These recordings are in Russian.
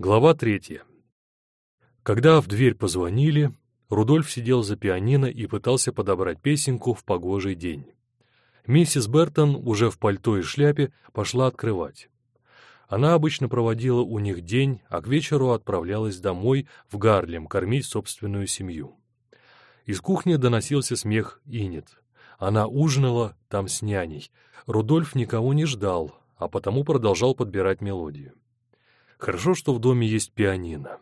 Глава третья. Когда в дверь позвонили, Рудольф сидел за пианино и пытался подобрать песенку в погожий день. Миссис Бертон, уже в пальто и шляпе, пошла открывать. Она обычно проводила у них день, а к вечеру отправлялась домой в Гарлем кормить собственную семью. Из кухни доносился смех Инет. Она ужинала там с няней. Рудольф никого не ждал, а потому продолжал подбирать мелодию. Хорошо, что в доме есть пианино.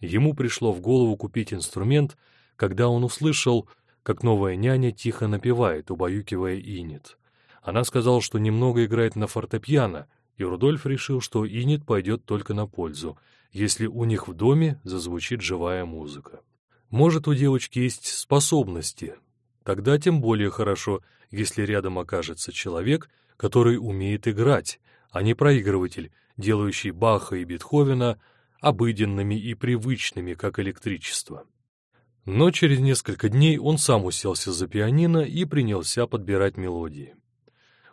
Ему пришло в голову купить инструмент, когда он услышал, как новая няня тихо напевает, убаюкивая Инет. Она сказала, что немного играет на фортепиано, и Рудольф решил, что Инет пойдет только на пользу, если у них в доме зазвучит живая музыка. Может, у девочки есть способности. Тогда тем более хорошо, если рядом окажется человек, который умеет играть, а не проигрыватель, делающий Баха и Бетховена обыденными и привычными, как электричество. Но через несколько дней он сам уселся за пианино и принялся подбирать мелодии.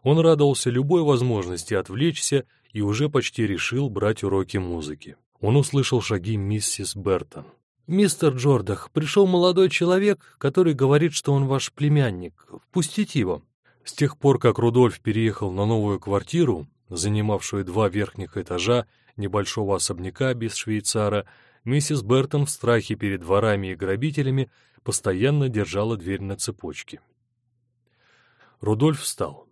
Он радовался любой возможности отвлечься и уже почти решил брать уроки музыки. Он услышал шаги миссис Бертон. «Мистер Джордах, пришел молодой человек, который говорит, что он ваш племянник. Впустите его». С тех пор, как Рудольф переехал на новую квартиру, занимавшую два верхних этажа небольшого особняка без швейцара, миссис Бертон в страхе перед ворами и грабителями постоянно держала дверь на цепочке. Рудольф встал.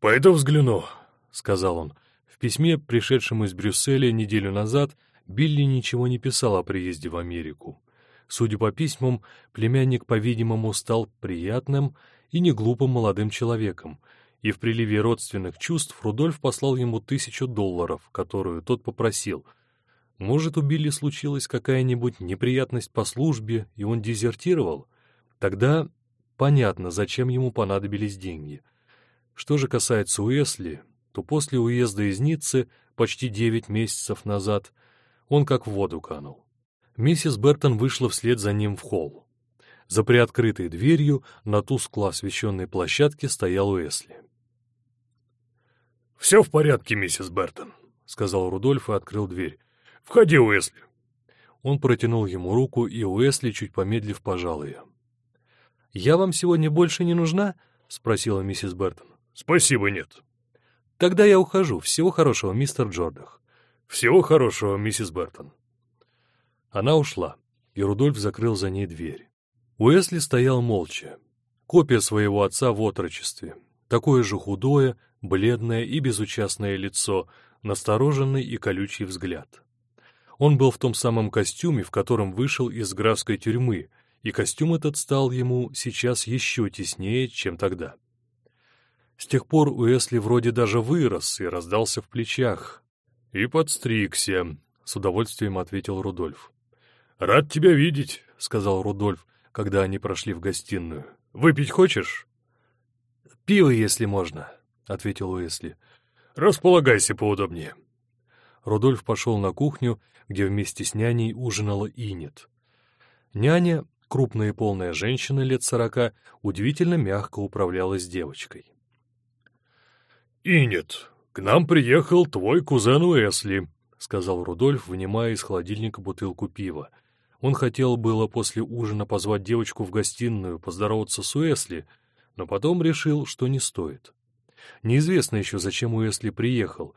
«Пойду взгляну», — сказал он. В письме, пришедшем из Брюсселя неделю назад, Билли ничего не писал о приезде в Америку. Судя по письмам, племянник, по-видимому, стал приятным и неглупым молодым человеком — и в приливе родственных чувств Рудольф послал ему тысячу долларов, которую тот попросил. Может, у Билли случилась какая-нибудь неприятность по службе, и он дезертировал? Тогда понятно, зачем ему понадобились деньги. Что же касается Уэсли, то после уезда из Ниццы почти девять месяцев назад он как в воду канул. Миссис Бертон вышла вслед за ним в холл. За приоткрытой дверью на тускло освещенной площадке стоял Уэсли. «Все в порядке, миссис Бертон», — сказал Рудольф и открыл дверь. «Входи, Уэсли». Он протянул ему руку, и Уэсли, чуть помедлив, пожал ее. «Я вам сегодня больше не нужна?» — спросила миссис Бертон. «Спасибо, нет». «Тогда я ухожу. Всего хорошего, мистер Джордах». «Всего хорошего, миссис Бертон». Она ушла, и Рудольф закрыл за ней дверь. Уэсли стоял молча. Копия своего отца в отрочестве. Такое же худое, бледное и безучастное лицо, настороженный и колючий взгляд. Он был в том самом костюме, в котором вышел из графской тюрьмы, и костюм этот стал ему сейчас еще теснее, чем тогда. С тех пор Уэсли вроде даже вырос и раздался в плечах. «И подстригся», — с удовольствием ответил Рудольф. «Рад тебя видеть», — сказал Рудольф, когда они прошли в гостиную. «Выпить хочешь?» «Пиво, если можно», — ответил Уэсли. «Располагайся поудобнее». Рудольф пошел на кухню, где вместе с няней ужинала Инет. Няня, крупная и полная женщина лет сорока, удивительно мягко управлялась девочкой. «Инет, к нам приехал твой кузен Уэсли», — сказал Рудольф, вынимая из холодильника бутылку пива. Он хотел было после ужина позвать девочку в гостиную, поздороваться с Уэсли, но потом решил, что не стоит. Неизвестно еще, зачем Уэсли приехал.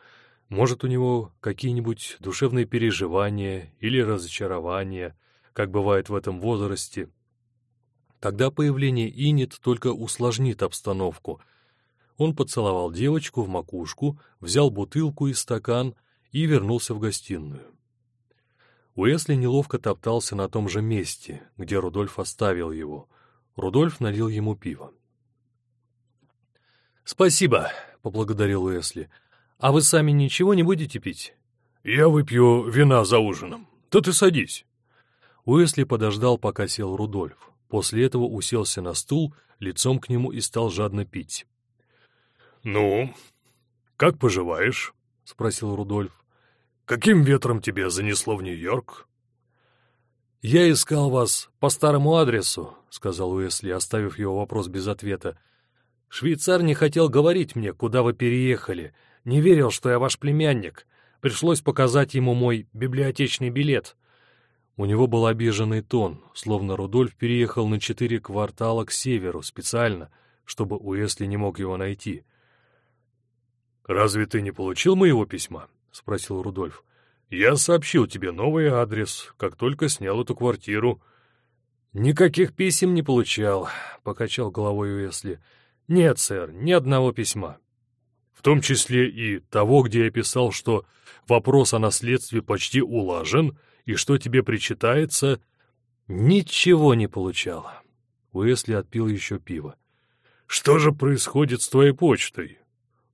Может, у него какие-нибудь душевные переживания или разочарования, как бывает в этом возрасте. Тогда появление Инет только усложнит обстановку. Он поцеловал девочку в макушку, взял бутылку и стакан и вернулся в гостиную. Уэсли неловко топтался на том же месте, где Рудольф оставил его. Рудольф налил ему пиво. «Спасибо», — поблагодарил Уэсли. «А вы сами ничего не будете пить?» «Я выпью вина за ужином. Да ты садись». Уэсли подождал, пока сел Рудольф. После этого уселся на стул, лицом к нему и стал жадно пить. «Ну, как поживаешь?» — спросил Рудольф. «Каким ветром тебя занесло в Нью-Йорк?» «Я искал вас по старому адресу», — сказал Уэсли, оставив его вопрос без ответа. Швейцар не хотел говорить мне, куда вы переехали, не верил, что я ваш племянник. Пришлось показать ему мой библиотечный билет. У него был обиженный тон, словно Рудольф переехал на четыре квартала к северу специально, чтобы Уэсли не мог его найти. «Разве ты не получил моего письма?» — спросил Рудольф. «Я сообщил тебе новый адрес, как только снял эту квартиру». «Никаких писем не получал», — покачал головой Уэсли. «Нет, сэр, ни одного письма». «В том числе и того, где я писал, что вопрос о наследстве почти улажен, и что тебе причитается...» «Ничего не получал». Уэсли отпил еще пиво. «Что же происходит с твоей почтой?»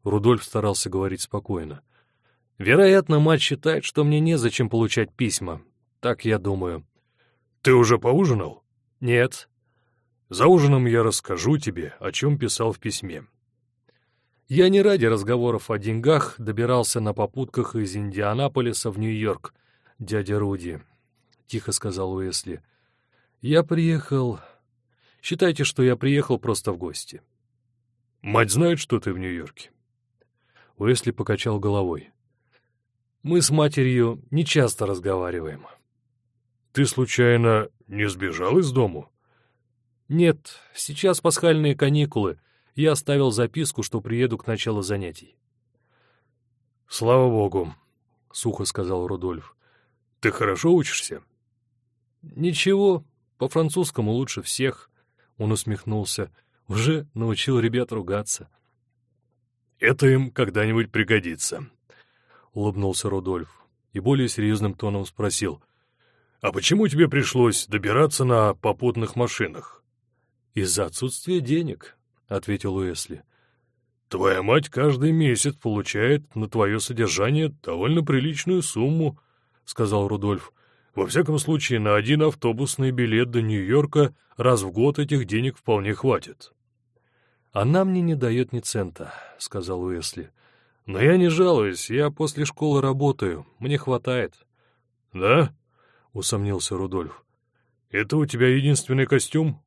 Рудольф старался говорить спокойно. «Вероятно, мать считает, что мне незачем получать письма. Так я думаю». «Ты уже поужинал?» «Нет». «За ужином я расскажу тебе, о чем писал в письме». Я не ради разговоров о деньгах добирался на попутках из Индианаполиса в Нью-Йорк, дядя Руди, — тихо сказал Уэсли. Я приехал... Считайте, что я приехал просто в гости. Мать знает, что ты в Нью-Йорке? Уэсли покачал головой. Мы с матерью не часто разговариваем. Ты, случайно, не сбежал из дому? Нет, сейчас пасхальные каникулы. Я оставил записку, что приеду к началу занятий. Слава богу, — сухо сказал Рудольф. Ты хорошо учишься? Ничего, по-французскому лучше всех. Он усмехнулся. Уже научил ребят ругаться. Это им когда-нибудь пригодится, — улыбнулся Рудольф и более серьезным тоном спросил. «А почему тебе пришлось добираться на попутных машинах?» «Из-за отсутствия денег», — ответил Уэсли. «Твоя мать каждый месяц получает на твое содержание довольно приличную сумму», — сказал Рудольф. «Во всяком случае, на один автобусный билет до Нью-Йорка раз в год этих денег вполне хватит». «Она мне не дает ни цента», — сказал Уэсли. «Но я не жалуюсь, я после школы работаю, мне хватает». «Да?» — усомнился Рудольф. «Это у тебя единственный костюм?»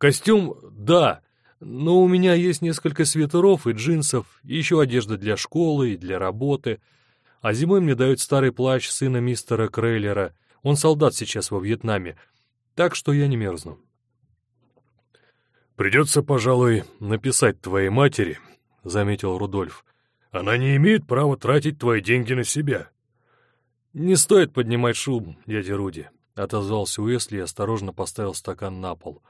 «Костюм, да, но у меня есть несколько свитеров и джинсов, и еще одежда для школы и для работы. А зимой мне дают старый плащ сына мистера Крейлера, он солдат сейчас во Вьетнаме, так что я не мерзну». «Придется, пожалуй, написать твоей матери», — заметил Рудольф. «Она не имеет права тратить твои деньги на себя». «Не стоит поднимать шум, дядя Руди», — отозвался Уэсли и осторожно поставил стакан на пол.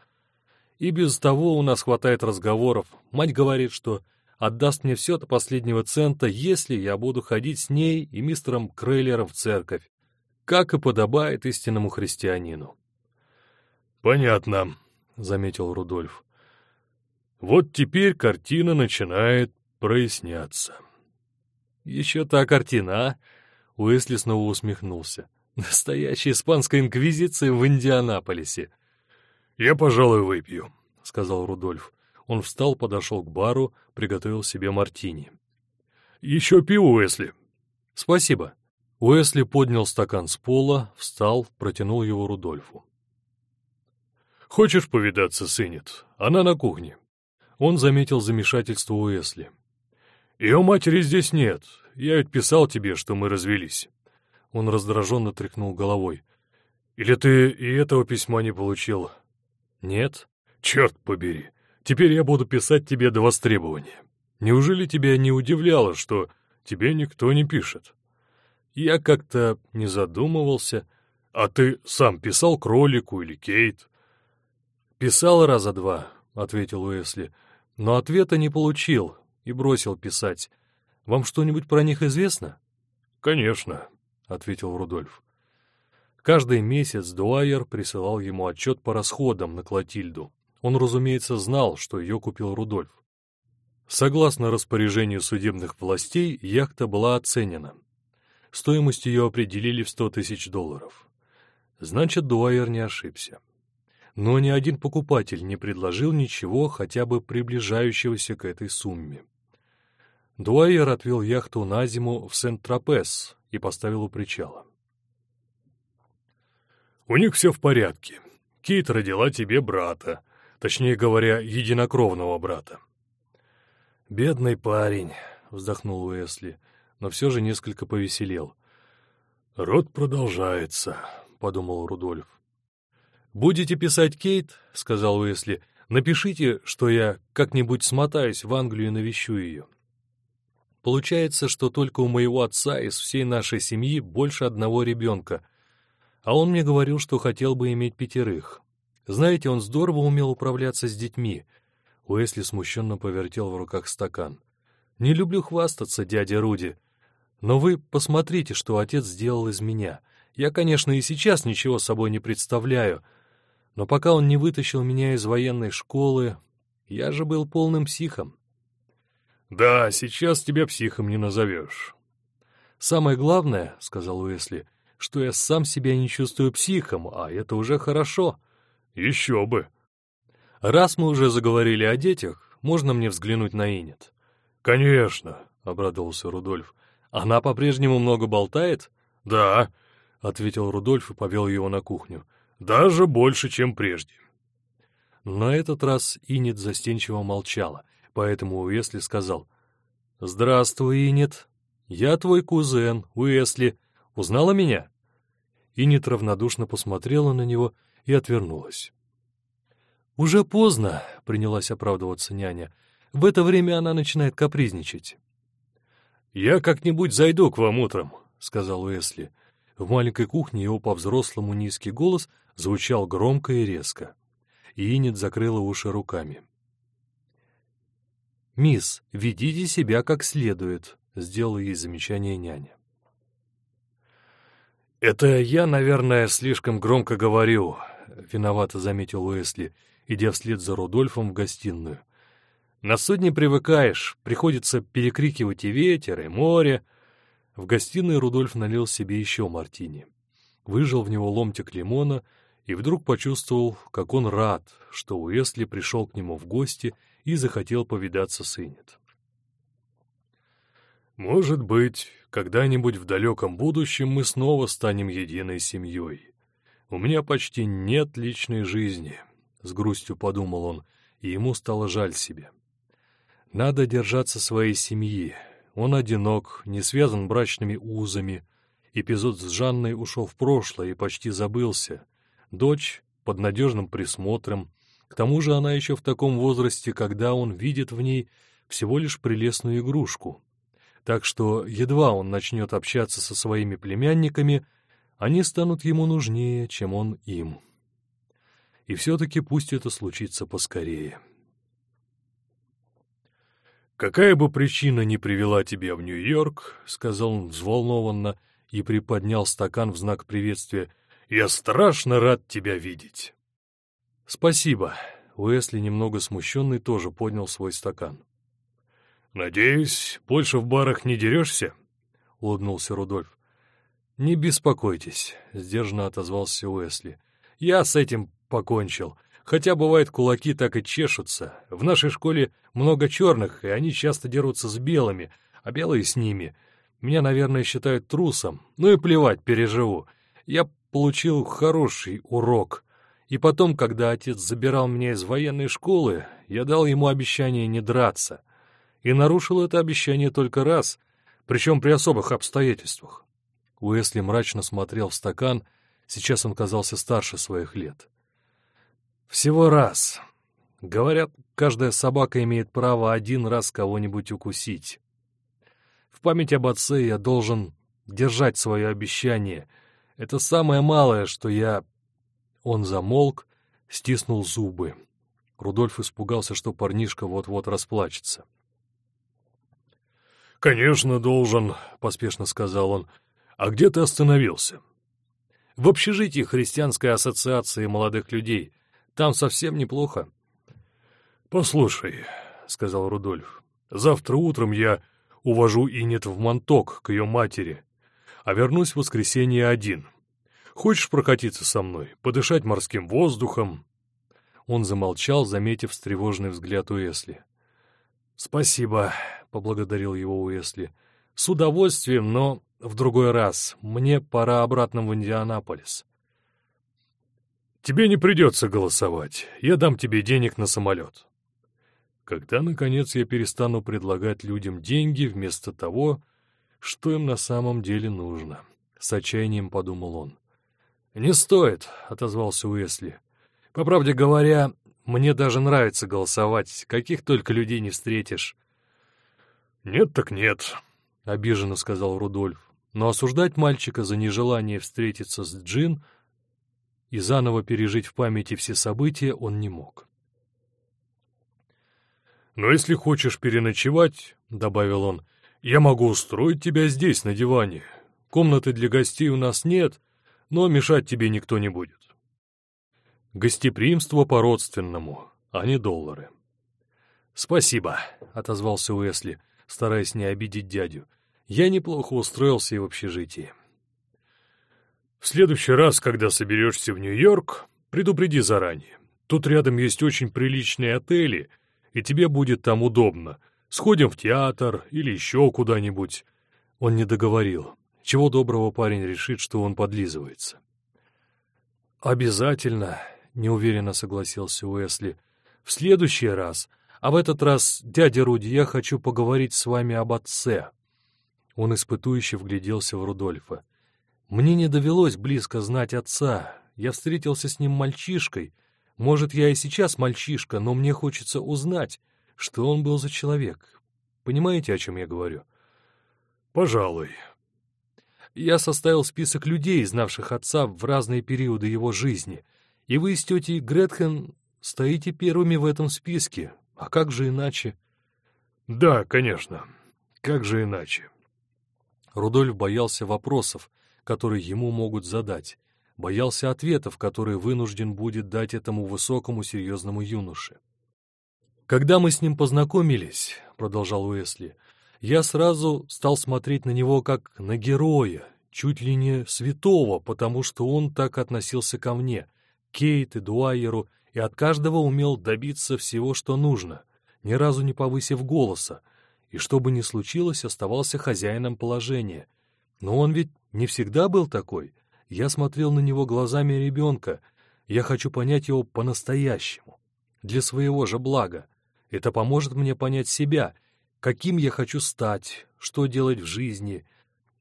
«И без того у нас хватает разговоров. Мать говорит, что отдаст мне все до последнего цента, если я буду ходить с ней и мистером Крейлером в церковь, как и подобает истинному христианину». «Понятно», — заметил Рудольф. «Вот теперь картина начинает проясняться». «Еще та картина, а?» Уэсли снова усмехнулся. «Настоящая испанская инквизиция в Индианаполисе». «Я, пожалуй, выпью», — сказал Рудольф. Он встал, подошел к бару, приготовил себе мартини. «Еще пиво, Уэсли». «Спасибо». Уэсли поднял стакан с пола, встал, протянул его Рудольфу. «Хочешь повидаться с Иннет? Она на кухне». Он заметил замешательство Уэсли. «Ее матери здесь нет. Я ведь писал тебе, что мы развелись». Он раздраженно тряхнул головой. «Или ты и этого письма не получил?» «Нет». «Черт побери! Теперь я буду писать тебе до востребования. Неужели тебя не удивляло, что тебе никто не пишет?» Я как-то не задумывался. «А ты сам писал кролику или Кейт?» «Писал раза два», — ответил Уэсли, — «но ответа не получил и бросил писать. Вам что-нибудь про них известно?» «Конечно», — ответил Рудольф. Каждый месяц Дуайер присылал ему отчет по расходам на Клотильду. Он, разумеется, знал, что ее купил Рудольф. Согласно распоряжению судебных властей, яхта была оценена. Стоимость ее определили в 100 тысяч долларов. Значит, Дуайер не ошибся. Но ни один покупатель не предложил ничего хотя бы приближающегося к этой сумме. Дуайер отвел яхту на зиму в Сент-Тропес и поставил у причала. «У них все в порядке. Кейт родила тебе брата, точнее говоря, единокровного брата». «Бедный парень», — вздохнул Уэсли, — но все же несколько повеселел. «Род продолжается», — подумал Рудольф. «Будете писать Кейт», — сказал Уэсли, — «напишите, что я как-нибудь смотаюсь в Англию и навещу ее». Получается, что только у моего отца из всей нашей семьи больше одного ребенка, а он мне говорил, что хотел бы иметь пятерых. Знаете, он здорово умел управляться с детьми. Уэсли смущенно повертел в руках стакан. «Не люблю хвастаться, дядя Руди, но вы посмотрите, что отец сделал из меня. Я, конечно, и сейчас ничего собой не представляю, но пока он не вытащил меня из военной школы, я же был полным психом. «Да, сейчас тебя психом не назовешь». «Самое главное, — сказал Уэсли, — что я сам себя не чувствую психом, а это уже хорошо». «Еще бы». «Раз мы уже заговорили о детях, можно мне взглянуть на Инет?» «Конечно», — обрадовался Рудольф. «Она по-прежнему много болтает?» «Да», — ответил Рудольф и повел его на кухню. «Даже больше, чем прежде». На этот раз Инет застенчиво молчала, поэтому Уэсли сказал. «Здравствуй, Инет. Я твой кузен, Уэсли. Узнала меня?» Инет равнодушно посмотрела на него и отвернулась. «Уже поздно», — принялась оправдываться няня. «В это время она начинает капризничать». «Я как-нибудь зайду к вам утром», — сказал Уэсли. В маленькой кухне его по-взрослому низкий голос звучал громко и резко. И Иннет закрыла уши руками. «Мисс, ведите себя как следует», — сделала ей замечание няня. «Это я, наверное, слишком громко говорю», — виновато заметил Уэсли, идя вслед за Рудольфом в гостиную. На судне привыкаешь, приходится перекрикивать и ветер, и море. В гостиной Рудольф налил себе еще мартини. Выжил в него ломтик лимона и вдруг почувствовал, как он рад, что Уэсли пришел к нему в гости и захотел повидаться с Иннет. «Может быть, когда-нибудь в далеком будущем мы снова станем единой семьей. У меня почти нет личной жизни», — с грустью подумал он, и ему стало жаль себя. Надо держаться своей семьи. Он одинок, не связан брачными узами. Эпизод с Жанной ушел в прошлое и почти забылся. Дочь под надежным присмотром. К тому же она еще в таком возрасте, когда он видит в ней всего лишь прелестную игрушку. Так что едва он начнет общаться со своими племянниками, они станут ему нужнее, чем он им. И все-таки пусть это случится поскорее. «Какая бы причина ни привела тебя в Нью-Йорк», — сказал он взволнованно и приподнял стакан в знак приветствия, — «я страшно рад тебя видеть». «Спасибо». Уэсли, немного смущенный, тоже поднял свой стакан. «Надеюсь, больше в барах не дерешься?» — улыбнулся Рудольф. «Не беспокойтесь», — сдержанно отозвался Уэсли. «Я с этим покончил. Хотя, бывает, кулаки так и чешутся. В нашей школе много черных, и они часто дерутся с белыми, а белые с ними. Меня, наверное, считают трусом. Ну и плевать, переживу. Я получил хороший урок. И потом, когда отец забирал меня из военной школы, я дал ему обещание не драться. И нарушил это обещание только раз, причем при особых обстоятельствах. Уэсли мрачно смотрел в стакан, сейчас он казался старше своих лет. Всего раз. Говорят, каждая собака имеет право один раз кого-нибудь укусить. В память об отце я должен держать свое обещание. Это самое малое, что я... Он замолк, стиснул зубы. Рудольф испугался, что парнишка вот-вот расплачется. «Конечно, должен», — поспешно сказал он. «А где ты остановился?» «В общежитии Христианской ассоциации молодых людей. Там совсем неплохо. — Послушай, — сказал Рудольф, — завтра утром я увожу Инет в Монток к ее матери, а вернусь в воскресенье один. Хочешь прокатиться со мной, подышать морским воздухом? Он замолчал, заметив встревоженный взгляд Уэсли. — Спасибо, — поблагодарил его Уэсли. — С удовольствием, но в другой раз. Мне пора обратно в Индианаполис. Тебе не придется голосовать. Я дам тебе денег на самолет. Когда, наконец, я перестану предлагать людям деньги вместо того, Что им на самом деле нужно? С отчаянием подумал он. «Не стоит», — отозвался Уэсли. «По правде говоря, мне даже нравится голосовать, каких только людей не встретишь». «Нет так нет», — обиженно сказал Рудольф. Но осуждать мальчика за нежелание встретиться с Джин и заново пережить в памяти все события он не мог. «Но если хочешь переночевать, — добавил он, — я могу устроить тебя здесь, на диване. Комнаты для гостей у нас нет, но мешать тебе никто не будет». Гостеприимство по-родственному, а не доллары. «Спасибо», — отозвался Уэсли, стараясь не обидеть дядю. «Я неплохо устроился и в общежитии». «В следующий раз, когда соберешься в Нью-Йорк, предупреди заранее. Тут рядом есть очень приличные отели, и тебе будет там удобно. Сходим в театр или еще куда-нибудь». Он не договорил. Чего доброго парень решит, что он подлизывается. «Обязательно», — неуверенно согласился Уэсли. «В следующий раз. А в этот раз, дядя Руди, я хочу поговорить с вами об отце». Он испытующе вгляделся в Рудольфа. «Мне не довелось близко знать отца. Я встретился с ним мальчишкой. Может, я и сейчас мальчишка, но мне хочется узнать, что он был за человек. Понимаете, о чем я говорю?» «Пожалуй», я составил список людей, знавших отца в разные периоды его жизни, и вы с тетей Гретхен стоите первыми в этом списке. А как же иначе? Да, конечно. Как же иначе? Рудольф боялся вопросов, которые ему могут задать, боялся ответов, которые вынужден будет дать этому высокому серьезному юноше. «Когда мы с ним познакомились», — продолжал Уэсли, — «я сразу стал смотреть на него как на героя, чуть ли не святого, потому что он так относился ко мне — Кейт и Дуайеру, и от каждого умел добиться всего, что нужно, ни разу не повысив голоса, и что бы ни случилось, оставался хозяином положения. Но он ведь не всегда был такой. Я смотрел на него глазами ребенка. Я хочу понять его по-настоящему, для своего же блага. Это поможет мне понять себя, каким я хочу стать, что делать в жизни.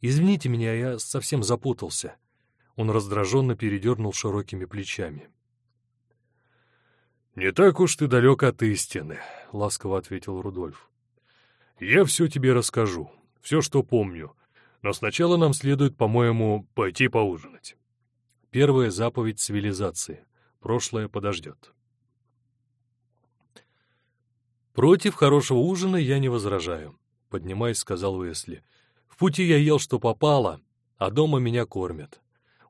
Извините меня, я совсем запутался. Он раздраженно передернул широкими плечами. «Не так уж ты далек от истины», — ласково ответил Рудольф. «Я все тебе расскажу, все, что помню, но сначала нам следует, по-моему, пойти поужинать». Первая заповедь цивилизации. Прошлое подождет. «Против хорошего ужина я не возражаю», — поднимаясь, сказал Уэсли. «В пути я ел, что попало, а дома меня кормят.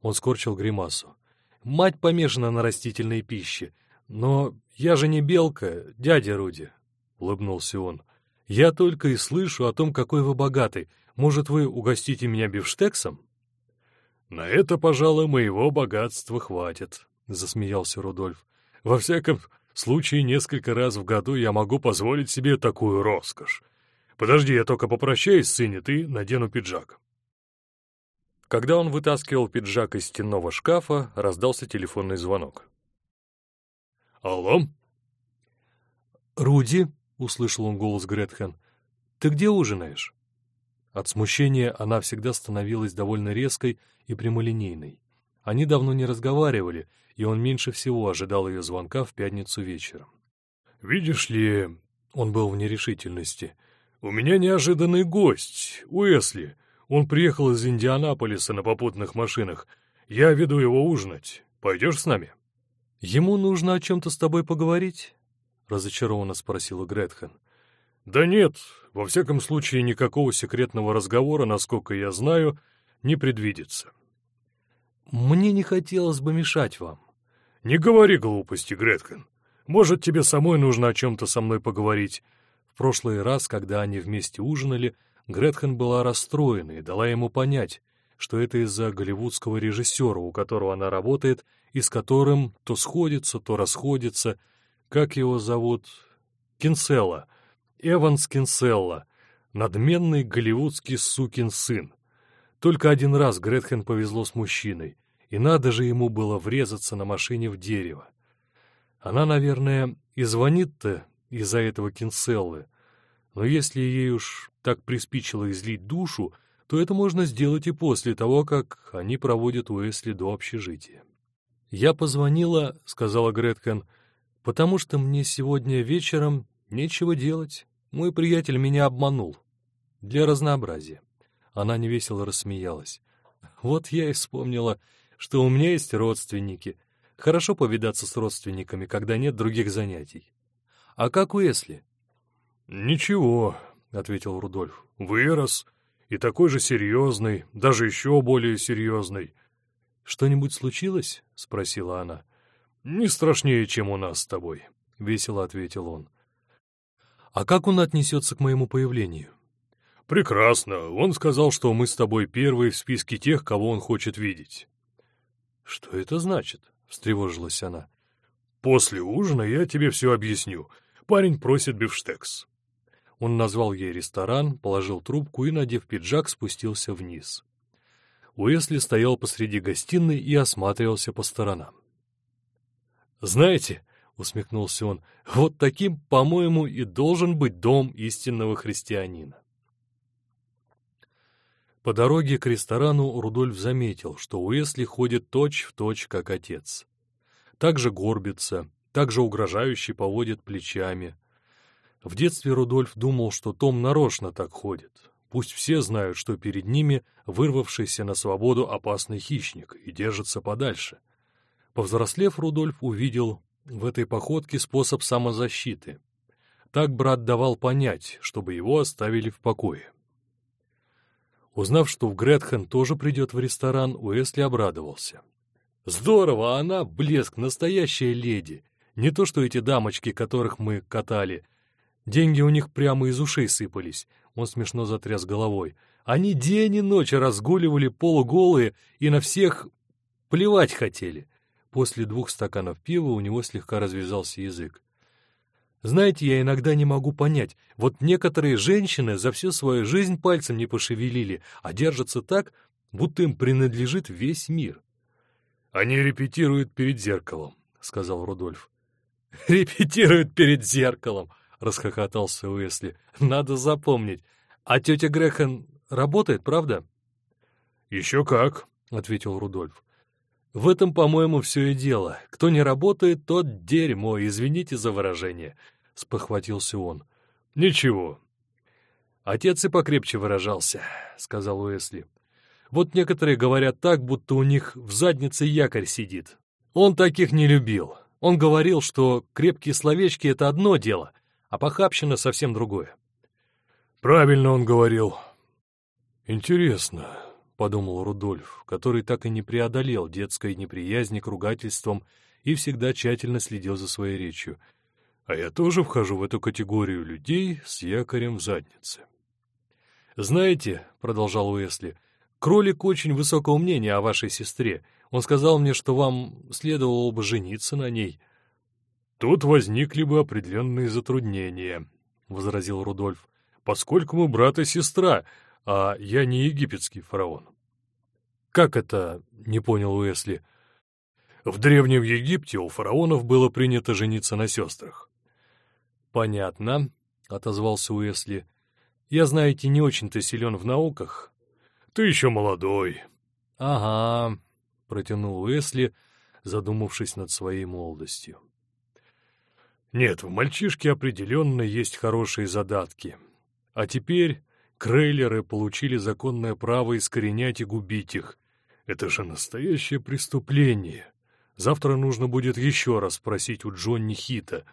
Он скорчил гримасу. «Мать помешана на растительной пище. Но я же не белка, дядя Руди», — улыбнулся он. «Я только и слышу о том, какой вы богатый. Может, вы угостите меня бифштексом?» «На это, пожалуй, моего богатства хватит», — засмеялся Рудольф. «Во всяком случае, несколько раз в году я могу позволить себе такую роскошь. Подожди, я только попрощаюсь, сыне, ты надену пиджак». Когда он вытаскивал пиджак из стенного шкафа, раздался телефонный звонок. «Алло?» «Руди», — услышал он голос Гретхен, — «ты где ужинаешь?» От смущения она всегда становилась довольно резкой и прямолинейной. Они давно не разговаривали, и он меньше всего ожидал ее звонка в пятницу вечером. «Видишь ли...» — он был в нерешительности. «У меня неожиданный гость, Уэсли. Он приехал из Индианаполиса на попутных машинах. Я веду его ужинать. Пойдешь с нами?» «Ему нужно о чем-то с тобой поговорить?» — разочарованно спросила Гретхен. «Да нет, во всяком случае никакого секретного разговора, насколько я знаю, не предвидится». «Мне не хотелось бы мешать вам». «Не говори глупости, Гретхен. Может, тебе самой нужно о чем-то со мной поговорить». В прошлый раз, когда они вместе ужинали, Гретхен была расстроена и дала ему понять, что это из-за голливудского режиссера, у которого она работает, и с которым то сходится, то расходится. Как его зовут? Кинселла. Эванс Кинселла. Надменный голливудский сукин сын. Только один раз Гретхен повезло с мужчиной, и надо же ему было врезаться на машине в дерево. Она, наверное, и звонит-то из-за этого Кинселлы, но если ей уж так приспичило излить душу, то это можно сделать и после того, как они проводят Уэсли до общежития. «Я позвонила», — сказала Гретхен, — «потому что мне сегодня вечером нечего делать. Мой приятель меня обманул. Для разнообразия». Она невесело рассмеялась. «Вот я и вспомнила, что у меня есть родственники. Хорошо повидаться с родственниками, когда нет других занятий. А как Уэсли?» «Ничего», — ответил Рудольф. «Вырос. И такой же серьезный, даже еще более серьезный». «Что-нибудь случилось?» — спросила она. «Не страшнее, чем у нас с тобой», — весело ответил он. «А как он отнесется к моему появлению?» «Прекрасно. Он сказал, что мы с тобой первые в списке тех, кого он хочет видеть». «Что это значит?» — встревожилась она. «После ужина я тебе все объясню. Парень просит бифштекс». Он назвал ей ресторан, положил трубку и, надев пиджак, спустился вниз. Уэсли стоял посреди гостиной и осматривался по сторонам. «Знаете», — усмехнулся он, — «вот таким, по-моему, и должен быть дом истинного христианина». По дороге к ресторану Рудольф заметил, что Уэсли ходит точь-в-точь, точь, как отец. Так же горбится, так же угрожающе поводит плечами. В детстве Рудольф думал, что Том нарочно так ходит. Пусть все знают, что перед ними вырвавшийся на свободу опасный хищник и держится подальше. Повзрослев, Рудольф увидел в этой походке способ самозащиты. Так брат давал понять, чтобы его оставили в покое. Узнав, что в Гретхен тоже придет в ресторан, Уэсли обрадовался. «Здорово, а она, блеск, настоящая леди. Не то, что эти дамочки, которых мы катали. Деньги у них прямо из ушей сыпались». Он смешно затряс головой. «Они день и ночь разгуливали полуголые и на всех плевать хотели». После двух стаканов пива у него слегка развязался язык. Знаете, я иногда не могу понять, вот некоторые женщины за всю свою жизнь пальцем не пошевелили, а держатся так, будто им принадлежит весь мир. «Они репетируют перед зеркалом», — сказал Рудольф. «Репетируют перед зеркалом», — расхохотался Уэсли. «Надо запомнить. А тетя Грехан работает, правда?» «Еще как», — ответил Рудольф. В этом, по-моему, все и дело. Кто не работает, тот дерьмо, извините за выражение, — спохватился он. — Ничего. Отец и покрепче выражался, — сказал Уэсли. Вот некоторые говорят так, будто у них в заднице якорь сидит. Он таких не любил. Он говорил, что крепкие словечки — это одно дело, а похабщина — совсем другое. — Правильно он говорил. — Интересно, подумал Рудольф, который так и не преодолел детской неприязни к ругательствам и всегда тщательно следил за своей речью. А я тоже вхожу в эту категорию людей с якорем в заднице. «Знаете», — продолжал Уэсли, — «кролик очень высокого мнения о вашей сестре. Он сказал мне, что вам следовало бы жениться на ней». «Тут возникли бы определенные затруднения», — возразил Рудольф, — «поскольку мы брат и сестра, а я не египетский фараон. «Как это?» — не понял Уэсли. В Древнем Египте у фараонов было принято жениться на сестрах. «Понятно», — отозвался Уэсли. «Я, знаете, не очень-то силен в науках». «Ты еще молодой». «Ага», — протянул Уэсли, задумавшись над своей молодостью. «Нет, в мальчишке определенно есть хорошие задатки. А теперь Крейлеры получили законное право искоренять и губить их. Это же настоящее преступление. Завтра нужно будет еще раз спросить у Джонни Хита.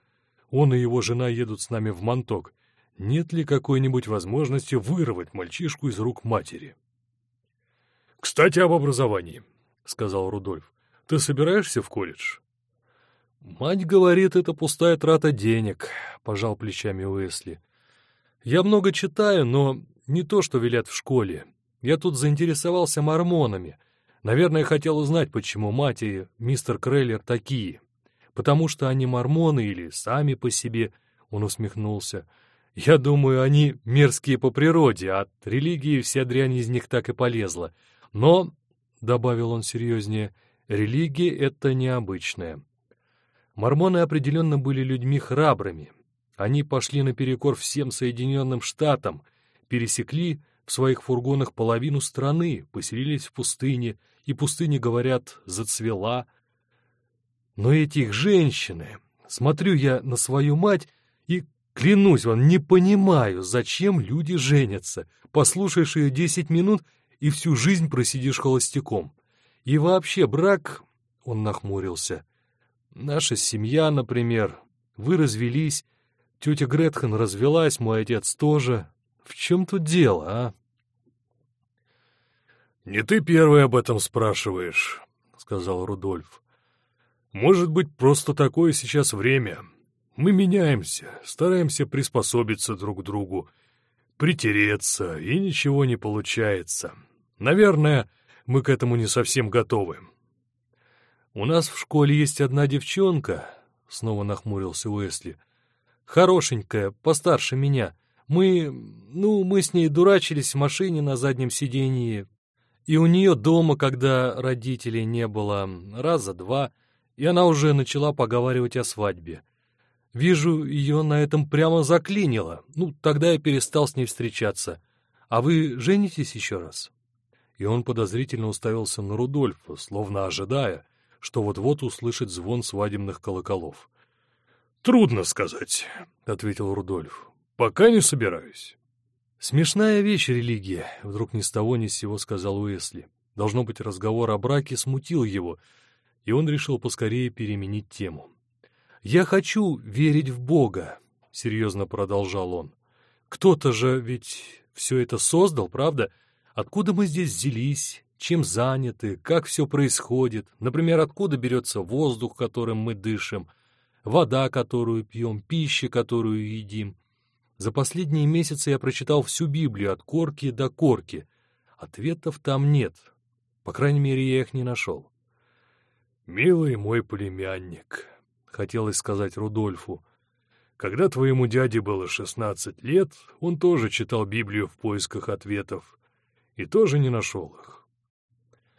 Он и его жена едут с нами в Монток. Нет ли какой-нибудь возможности вырвать мальчишку из рук матери? — Кстати, об образовании, — сказал Рудольф. — Ты собираешься в колледж? — Мать говорит, это пустая трата денег, — пожал плечами Уэсли. — Я много читаю, но не то, что велят в школе. Я тут заинтересовался мормонами. Наверное, хотел узнать, почему мать и мистер Крейлер такие. Потому что они мормоны или сами по себе, он усмехнулся. Я думаю, они мерзкие по природе, от религии вся дрянь из них так и полезла. Но, — добавил он серьезнее, — религия — это необычная. Мормоны определенно были людьми храбрыми. Они пошли наперекор всем Соединенным Штатам — пересекли в своих фургонах половину страны, поселились в пустыне, и пустыня, говорят, зацвела. Но этих женщины... Смотрю я на свою мать и, клянусь вам, не понимаю, зачем люди женятся. Послушаешь ее десять минут и всю жизнь просидишь холостяком. И вообще брак, он нахмурился, наша семья, например, вы развелись, тетя Гретхен развелась, мой отец тоже. В чем тут дело, а? «Не ты первый об этом спрашиваешь», — сказал Рудольф. «Может быть, просто такое сейчас время. Мы меняемся, стараемся приспособиться друг к другу, притереться, и ничего не получается. Наверное, мы к этому не совсем готовы». «У нас в школе есть одна девчонка», — снова нахмурился Уэсли. «Хорошенькая, постарше меня. Мы... ну, мы с ней дурачились в машине на заднем сиденье, и у нее дома, когда родителей не было, раза два, и она уже начала поговаривать о свадьбе. Вижу, ее на этом прямо заклинило. Ну, тогда я перестал с ней встречаться. А вы женитесь еще раз?» И он подозрительно уставился на Рудольфа, словно ожидая, что вот-вот услышит звон свадебных колоколов. «Трудно сказать», — ответил Рудольф. «Пока не собираюсь». «Смешная вещь религия», — вдруг ни с того ни с сего сказал Уэсли. Должно быть, разговор о браке смутил его, и он решил поскорее переменить тему. «Я хочу верить в Бога», — серьезно продолжал он. «Кто-то же ведь все это создал, правда? Откуда мы здесь взялись? Чем заняты? Как все происходит? Например, откуда берется воздух, которым мы дышим? Вода, которую пьем? Пища, которую едим?» За последние месяцы я прочитал всю Библию от корки до корки. Ответов там нет. По крайней мере, я их не нашел. «Милый мой племянник», — хотелось сказать Рудольфу, — «когда твоему дяде было шестнадцать лет, он тоже читал Библию в поисках ответов и тоже не нашел их».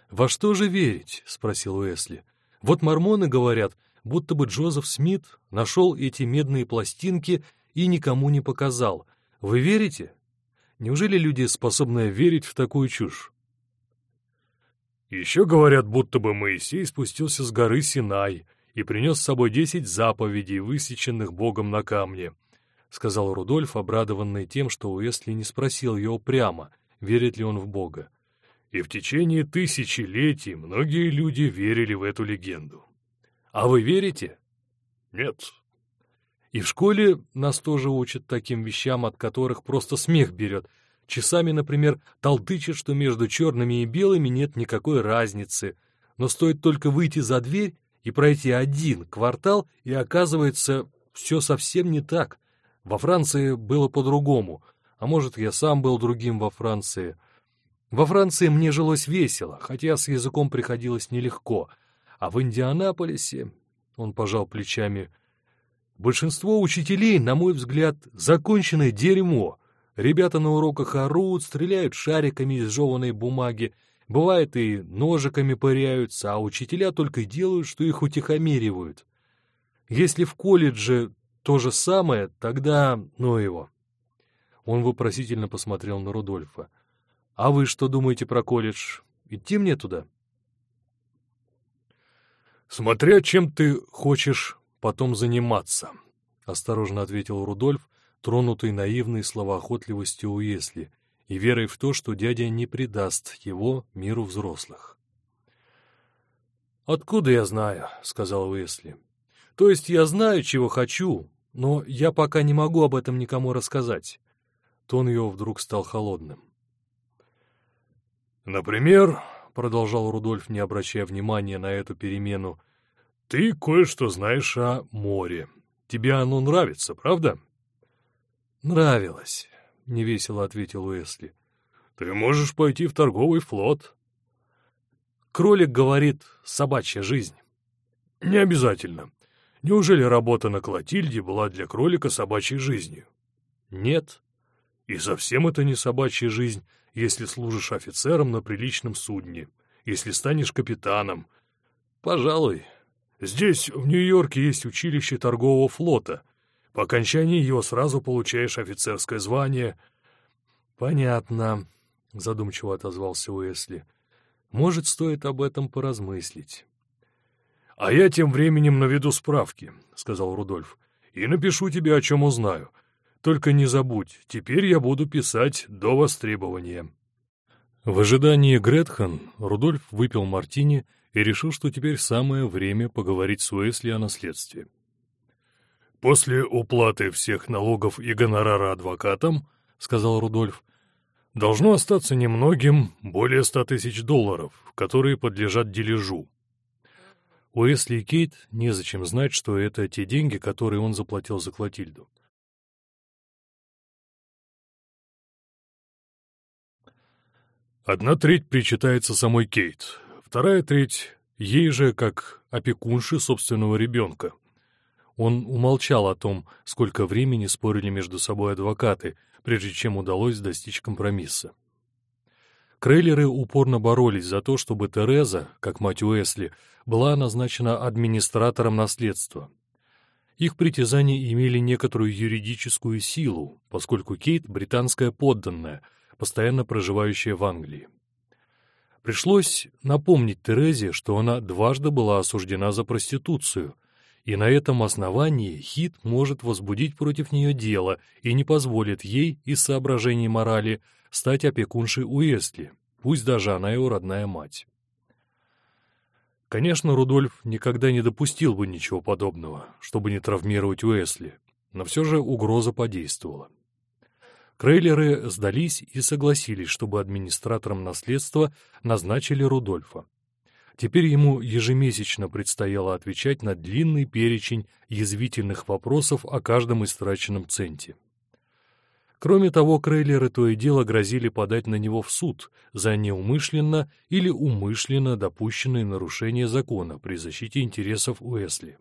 «Во что же верить?» — спросил Уэсли. «Вот мормоны говорят, будто бы Джозеф Смит нашел эти медные пластинки и никому не показал. Вы верите? Неужели люди способны верить в такую чушь? Еще говорят, будто бы Моисей спустился с горы Синай и принес с собой десять заповедей, высеченных Богом на камне, — сказал Рудольф, обрадованный тем, что Уэсли не спросил его прямо, верит ли он в Бога. И в течение тысячелетий многие люди верили в эту легенду. А вы верите? Нет, и в школе нас тоже учат таким вещам, от которых просто смех берет. Часами, например, толдычат, что между черными и белыми нет никакой разницы. Но стоит только выйти за дверь и пройти один квартал, и оказывается, все совсем не так. Во Франции было по-другому, а может, я сам был другим во Франции. Во Франции мне жилось весело, хотя с языком приходилось нелегко. А в Индианаполисе, он пожал плечами, — Большинство учителей, на мой взгляд, законченное дерьмо. Ребята на уроках орут, стреляют шариками из жеванной бумаги, бывает и ножиками пыряются, а учителя только и делают, что их утихомиривают. Если в колледже то же самое, тогда ну его. Он вопросительно посмотрел на Рудольфа. «А вы что думаете про колледж? Идти мне туда?» «Смотря чем ты хочешь потом заниматься», — осторожно ответил Рудольф, тронутый наивной словоохотливостью Уесли и верой в то, что дядя не предаст его миру взрослых. «Откуда я знаю?» — сказал Уэсли. «То есть я знаю, чего хочу, но я пока не могу об этом никому рассказать». Тон его вдруг стал холодным. «Например, — продолжал Рудольф, не обращая внимания на эту перемену, ты кое-что знаешь о море. Тебе оно нравится, правда? Нравилось, — невесело ответил Уэсли. Ты можешь пойти в торговый флот. Кролик говорит «собачья жизнь». Не обязательно. Неужели работа на Клотильде была для кролика собачьей жизнью? Нет. И совсем это не собачья жизнь, если служишь офицером на приличном судне, если станешь капитаном. Пожалуй, Здесь, в Нью-Йорке, есть училище торгового флота. По окончании его сразу получаешь офицерское звание. Понятно. задумчиво отозвался Уэсли. Может, стоит об этом поразмыслить. — А я тем временем наведу справки, — сказал Рудольф, — и напишу тебе, о чем узнаю. Только не забудь, теперь я буду писать до востребования. В ожидании Гретхен Рудольф выпил мартини и решил, что теперь самое время поговорить с Уэсли о наследстве. «После уплаты всех налогов и гонорара адвокатам, — сказал Рудольф, — должно остаться немногим более ста тысяч долларов, которые подлежат дележу. Уэсли и Кейт незачем знать, что это те деньги, которые он заплатил за Клотильду. Одна треть причитается самой Кейт, вторая треть — ей же, как опекунши собственного ребенка. Он умолчал о том, сколько времени спорили между собой адвокаты, прежде чем удалось достичь компромисса. Крейлеры упорно боролись за то, чтобы Тереза, как мать Уэсли, была назначена администратором наследства. Их притязания имели некоторую юридическую силу, поскольку Кейт — британская подданная, постоянно проживающая в Англии. Пришлось напомнить Терезе, что она дважды была осуждена за проституцию, и на этом основании Хит может возбудить против нее дело и не позволит ей, из соображений морали, стать опекуншей Уэсли, пусть даже она его родная мать. Конечно, Рудольф никогда не допустил бы ничего подобного, чтобы не травмировать Уэсли, но все же угроза подействовала. Крейлеры сдались и согласились, чтобы администратором наследства назначили Рудольфа. Теперь ему ежемесячно предстояло отвечать на длинный перечень язвительных вопросов о каждом истраченном центе. Кроме того, Крейлеры то и дело грозили подать на него в суд за неумышленно или умышленно допущенные нарушения закона при защите интересов Уэсли.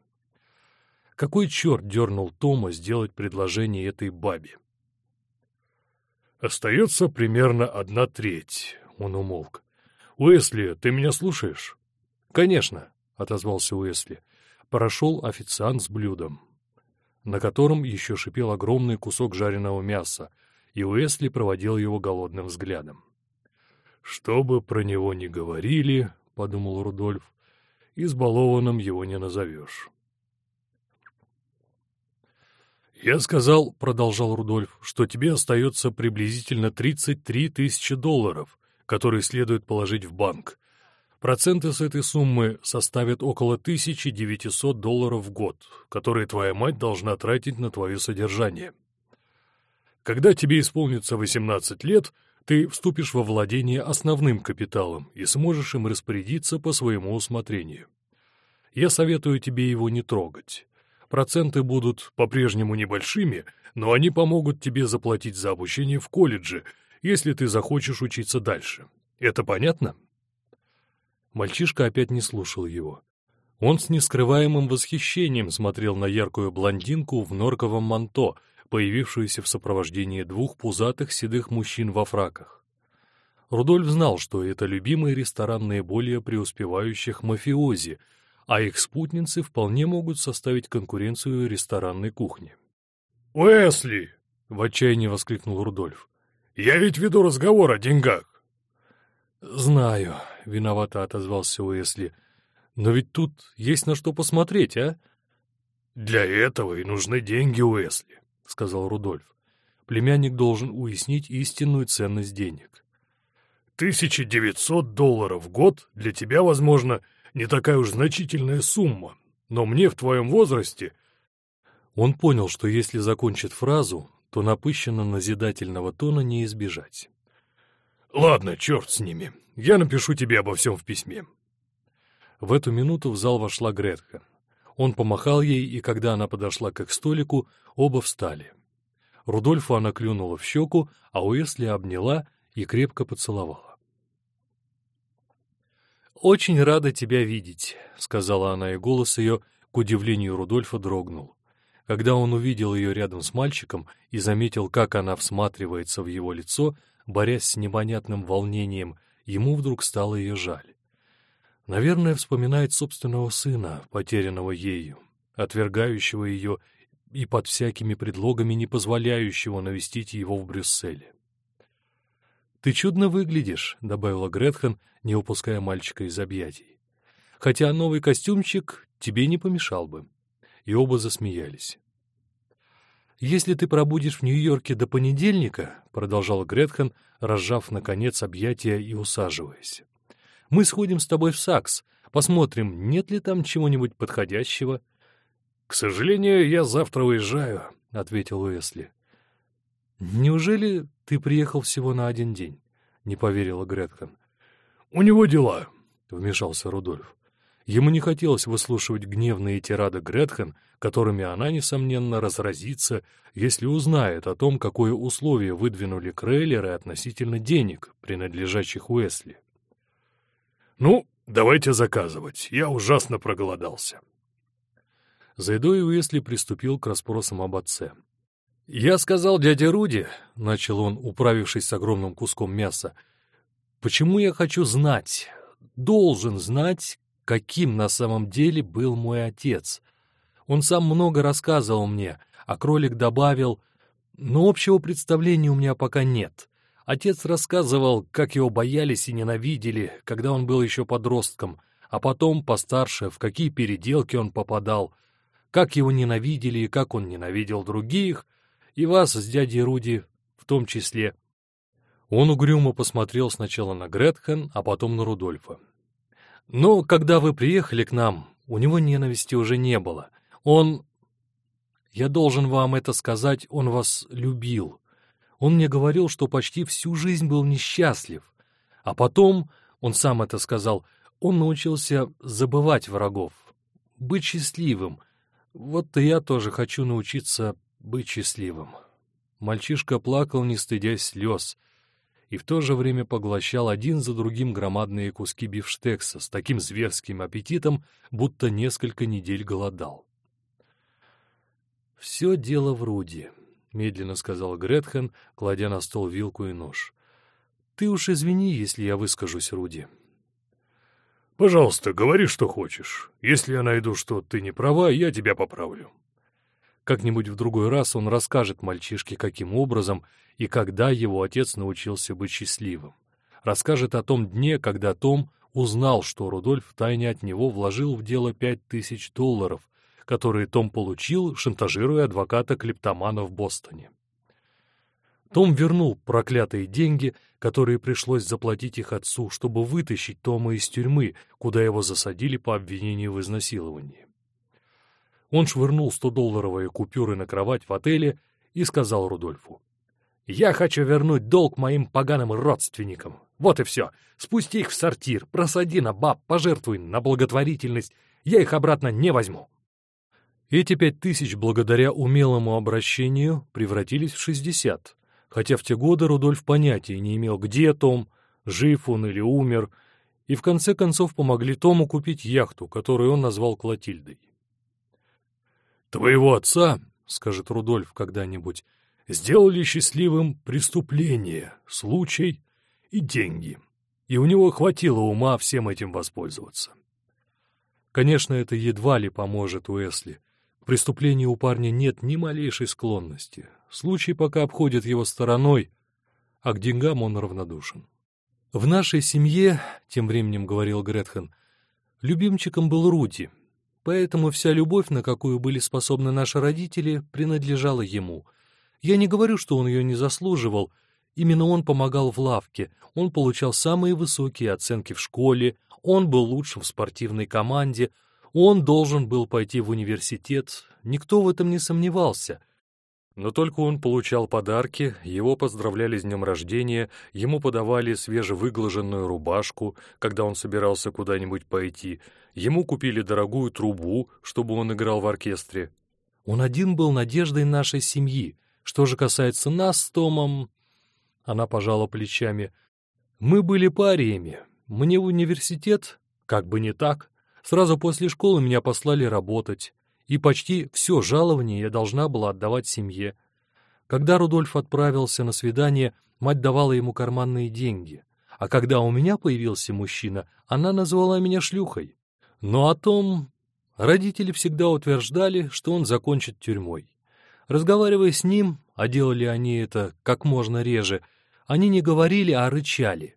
Какой черт дернул Тома сделать предложение этой бабе? «Остается примерно одна треть», — он умолк. «Уэсли, ты меня слушаешь?» «Конечно», — отозвался Уэсли. Прошел официант с блюдом на котором еще шипел огромный кусок жареного мяса, и Уэсли проводил его голодным взглядом. «Что бы про него ни говорили, — подумал Рудольф, — избалованным его не назовешь». «Я сказал, — продолжал Рудольф, — что тебе остается приблизительно 33 тысячи долларов, которые следует положить в банк, Проценты с этой суммы составят около 1900 долларов в год, которые твоя мать должна тратить на твое содержание. Когда тебе исполнится 18 лет, ты вступишь во владение основным капиталом и сможешь им распорядиться по своему усмотрению. Я советую тебе его не трогать. Проценты будут по-прежнему небольшими, но они помогут тебе заплатить за обучение в колледже, если ты захочешь учиться дальше. Это понятно? Мальчишка опять не слушал его. Он с нескрываемым восхищением смотрел на яркую блондинку в норковом манто, появившуюся в сопровождении двух пузатых седых мужчин во фраках. Рудольф знал, что это любимые ресторан наиболее преуспевающих мафиози, а их спутницы вполне могут составить конкуренцию ресторанной кухне. «Уэсли!» — в отчаянии воскликнул Рудольф. «Я ведь веду разговор о деньгах!» «Знаю», — виновато отозвался Уэсли. «Но ведь тут есть на что посмотреть, а?» «Для этого и нужны деньги, Уэсли», — сказал Рудольф. Племянник должен уяснить истинную ценность денег. «Тысяча девятьсот долларов в год для тебя, возможно, не такая уж значительная сумма, но мне в твоем возрасте...» Он понял, что если закончит фразу, то напыщенно-назидательного тона не избежать. «Ладно, черт с ними. Я напишу тебе обо всем в письме». В эту минуту в зал вошла Гретхен. Он помахал ей, и когда она подошла к их столику, оба встали. Рудольфу она клюнула в щеку, а Уэсли обняла и крепко поцеловала. «Очень рада тебя видеть», — сказала она, и голос ее, к удивлению Рудольфа, дрогнул. Когда он увидел ее рядом с мальчиком и заметил, как она всматривается в его лицо, борясь с непонятным волнением, ему вдруг стало ее жаль. Наверное, вспоминает собственного сына, потерянного ею, отвергающего ее и под всякими предлогами не позволяющего навестить его в Брюсселе. «Ты чудно выглядишь», — добавила Гретхен, не упуская мальчика из объятий. «Хотя новый костюмчик тебе не помешал бы». И оба засмеялись. «Если ты пробудешь в Нью-Йорке до понедельника», — продолжал Гретхен, разжав, наконец, объятия и усаживаясь, — «мы сходим с тобой в Сакс, посмотрим, нет ли там чего-нибудь подходящего». «К сожалению, я завтра уезжаю», — ответил Уэсли. «Неужели ты приехал всего на один день?» — не поверила Гретхен. «У него дела», — вмешался Рудольф. Ему не хотелось выслушивать гневные тирады Гретхен, которыми она, несомненно, разразится, если узнает о том, какое условие выдвинули Крейлеры относительно денег, принадлежащих Уэсли. «Ну, давайте заказывать. Я ужасно проголодался». За едой Уэсли приступил к расспросам об отце. «Я сказал дяде Руди», — начал он, управившись с огромным куском мяса, «почему я хочу знать, должен знать, каким на самом деле был мой отец. Он сам много рассказывал мне, а кролик добавил, но общего представления у меня пока нет. Отец рассказывал, как его боялись и ненавидели, когда он был еще подростком, а потом, постарше, в какие переделки он попадал, как его ненавидели и как он ненавидел других — и вас с дядей Руди в том числе. Он угрюмо посмотрел сначала на Гретхен, а потом на Рудольфа. Но когда вы приехали к нам, у него ненависти уже не было. Он... Я должен вам это сказать, он вас любил. Он мне говорил, что почти всю жизнь был несчастлив. А потом, он сам это сказал, он научился забывать врагов, быть счастливым. Вот и я тоже хочу научиться быть счастливым. Мальчишка плакал, не стыдясь слез, и в то же время поглощал один за другим громадные куски бифштекса с таким зверским аппетитом, будто несколько недель голодал. «Все дело в Руди», — медленно сказал Гретхен, кладя на стол вилку и нож. «Ты уж извини, если я выскажусь, Руди». «Пожалуйста, говори, что хочешь. Если я найду, что ты не права, я тебя поправлю», как-нибудь в другой раз он расскажет мальчишке, каким образом и когда его отец научился быть счастливым. Расскажет о том дне, когда Том узнал, что Рудольф тайне от него вложил в дело пять тысяч долларов, которые Том получил, шантажируя адвоката-клептомана в Бостоне. Том вернул проклятые деньги, которые пришлось заплатить их отцу, чтобы вытащить Тома из тюрьмы, куда его засадили по обвинению в изнасиловании. Он швырнул 100-долларовые купюры на кровать в отеле и сказал Рудольфу. «Я хочу вернуть долг моим поганым родственникам. Вот и все. Спусти их в сортир, просади на баб, пожертвуй на благотворительность. Я их обратно не возьму». Эти пять тысяч, благодаря умелому обращению, превратились в шестьдесят, хотя в те годы Рудольф понятия не имел, где Том, жив он или умер, и в конце концов помогли Тому купить яхту, которую он назвал Клотильдой. Твоего отца, — скажет Рудольф когда-нибудь, — сделали счастливым преступление, случай и деньги, и у него хватило ума всем этим воспользоваться. Конечно, это едва ли поможет Уэсли. К преступлению у парня нет ни малейшей склонности. Случай пока обходит его стороной, а к деньгам он равнодушен. «В нашей семье, — тем временем говорил Гретхен, — любимчиком был Руди, Поэтому вся любовь, на какую были способны наши родители, принадлежала ему. Я не говорю, что он ее не заслуживал. Именно он помогал в лавке, он получал самые высокие оценки в школе, он был лучшим в спортивной команде, он должен был пойти в университет, никто в этом не сомневался. Но только он получал подарки, его поздравляли с днем рождения, ему подавали свежевыглаженную рубашку, когда он собирался куда-нибудь пойти, ему купили дорогую трубу, чтобы он играл в оркестре. Он один был надеждой нашей семьи. Что же касается нас с Томом... Она пожала плечами. Мы были париями. Мне в университет, как бы не так. Сразу после школы меня послали работать и почти все жалование я должна была отдавать семье. Когда Рудольф отправился на свидание, мать давала ему карманные деньги, а когда у меня появился мужчина, она назвала меня шлюхой. Но о том родители всегда утверждали, что он закончит тюрьмой. Разговаривая с ним, а делали они это как можно реже, Они не говорили, а рычали.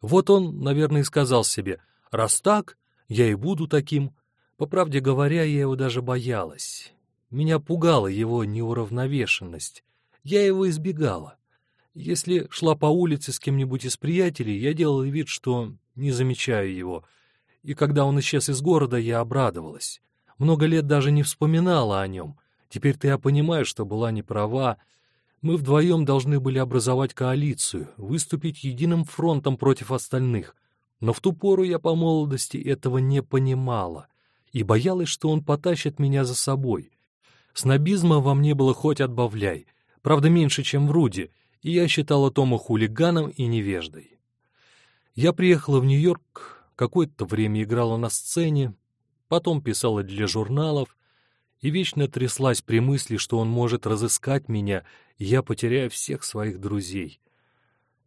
Вот он, наверное, сказал себе, раз так, я и буду таким. По правде говоря, я его даже боялась. Меня пугала его неуравновешенность. Я его избегала. Если шла по улице с кем-нибудь из приятелей, я делала вид, что не замечаю его. И когда он исчез из города, я обрадовалась. Много лет даже не вспоминала о нем. Теперь-то я понимаю, что была не права. Мы вдвоем должны были образовать коалицию, выступить единым фронтом против остальных. Но в ту пору я по молодости этого не понимала и боялась, что он потащит меня за собой. Снобизма во мне было хоть отбавляй, правда меньше, чем в Руди, и я считала Тома хулиганом и невеждой. Я приехала в Нью-Йорк, какое-то время играла на сцене, потом писала для журналов, и вечно тряслась при мысли, что он может разыскать меня, и я потеряю всех своих друзей.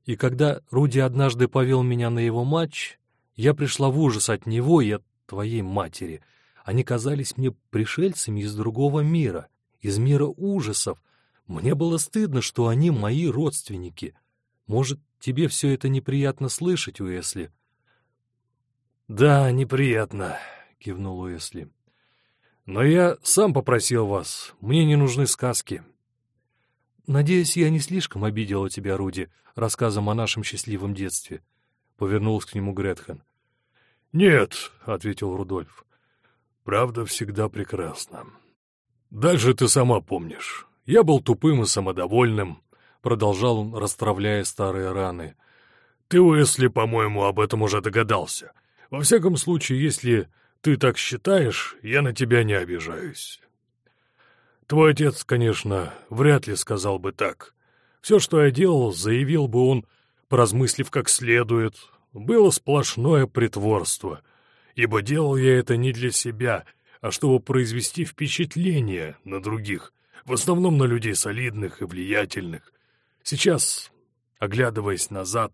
И когда Руди однажды повел меня на его матч, я пришла в ужас от него и от твоей матери. Они казались мне пришельцами из другого мира, из мира ужасов. Мне было стыдно, что они мои родственники. Может, тебе все это неприятно слышать, Уэсли? — Да, неприятно, — кивнул Уэсли. Но я сам попросил вас, мне не нужны сказки. Надеюсь, я не слишком обидела тебя, Руди, рассказом о нашем счастливом детстве. Повернулась к нему Гретхен. Нет, ответил Рудольф. Правда всегда прекрасна. Дальше ты сама помнишь. Я был тупым и самодовольным, продолжал он, расстравляя старые раны. Ты, Уэсли, по-моему, об этом уже догадался. Во всяком случае, если ты так считаешь, я на тебя не обижаюсь. Твой отец, конечно, вряд ли сказал бы так. Все, что я делал, заявил бы он, поразмыслив как следует, было сплошное притворство, ибо делал я это не для себя, а чтобы произвести впечатление на других, в основном на людей солидных и влиятельных. Сейчас, оглядываясь назад,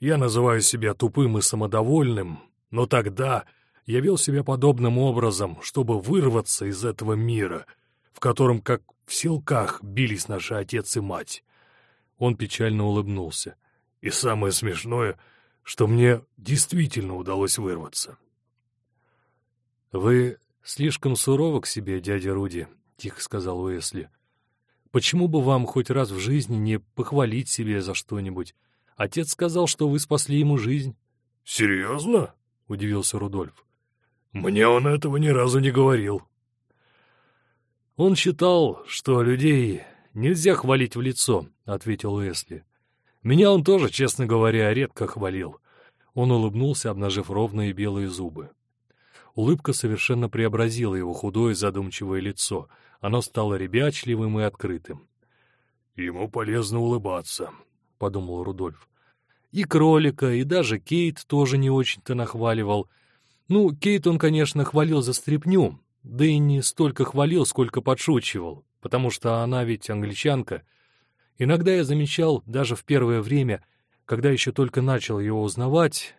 я называю себя тупым и самодовольным, но тогда я вел себя подобным образом, чтобы вырваться из этого мира, в котором, как в селках, бились наши отец и мать. Он печально улыбнулся. И самое смешное, что мне действительно удалось вырваться. — Вы слишком суровы к себе, дядя Руди, — тихо сказал Уэсли. — Почему бы вам хоть раз в жизни не похвалить себе за что-нибудь? Отец сказал, что вы спасли ему жизнь. — Серьезно? — удивился Рудольф. Мне он этого ни разу не говорил. Он считал, что людей нельзя хвалить в лицо, — ответил Уэсли. Меня он тоже, честно говоря, редко хвалил. Он улыбнулся, обнажив ровные белые зубы. Улыбка совершенно преобразила его худое задумчивое лицо. Оно стало ребячливым и открытым. «Ему полезно улыбаться», — подумал Рудольф. И кролика, и даже Кейт тоже не очень-то нахваливал — ну, Кейт он, конечно, хвалил за стряпню, да и не столько хвалил, сколько подшучивал, потому что она ведь англичанка. Иногда я замечал, даже в первое время, когда еще только начал его узнавать,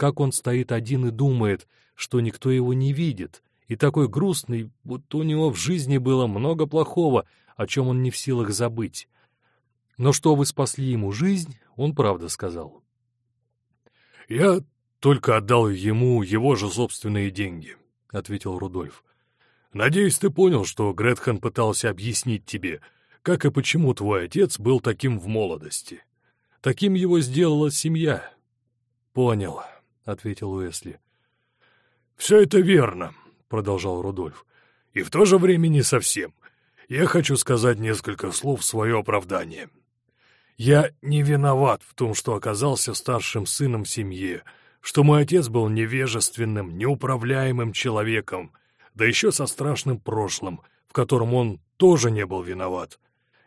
как он стоит один и думает, что никто его не видит, и такой грустный, будто у него в жизни было много плохого, о чем он не в силах забыть. Но что вы спасли ему жизнь, он правда сказал. «Я только отдал ему его же собственные деньги», — ответил Рудольф. «Надеюсь, ты понял, что Гретхен пытался объяснить тебе, как и почему твой отец был таким в молодости. Таким его сделала семья». «Понял», — ответил Уэсли. «Все это верно», — продолжал Рудольф. «И в то же время не совсем. Я хочу сказать несколько слов в свое оправдание. Я не виноват в том, что оказался старшим сыном в семье, — что мой отец был невежественным, неуправляемым человеком, да еще со страшным прошлым, в котором он тоже не был виноват.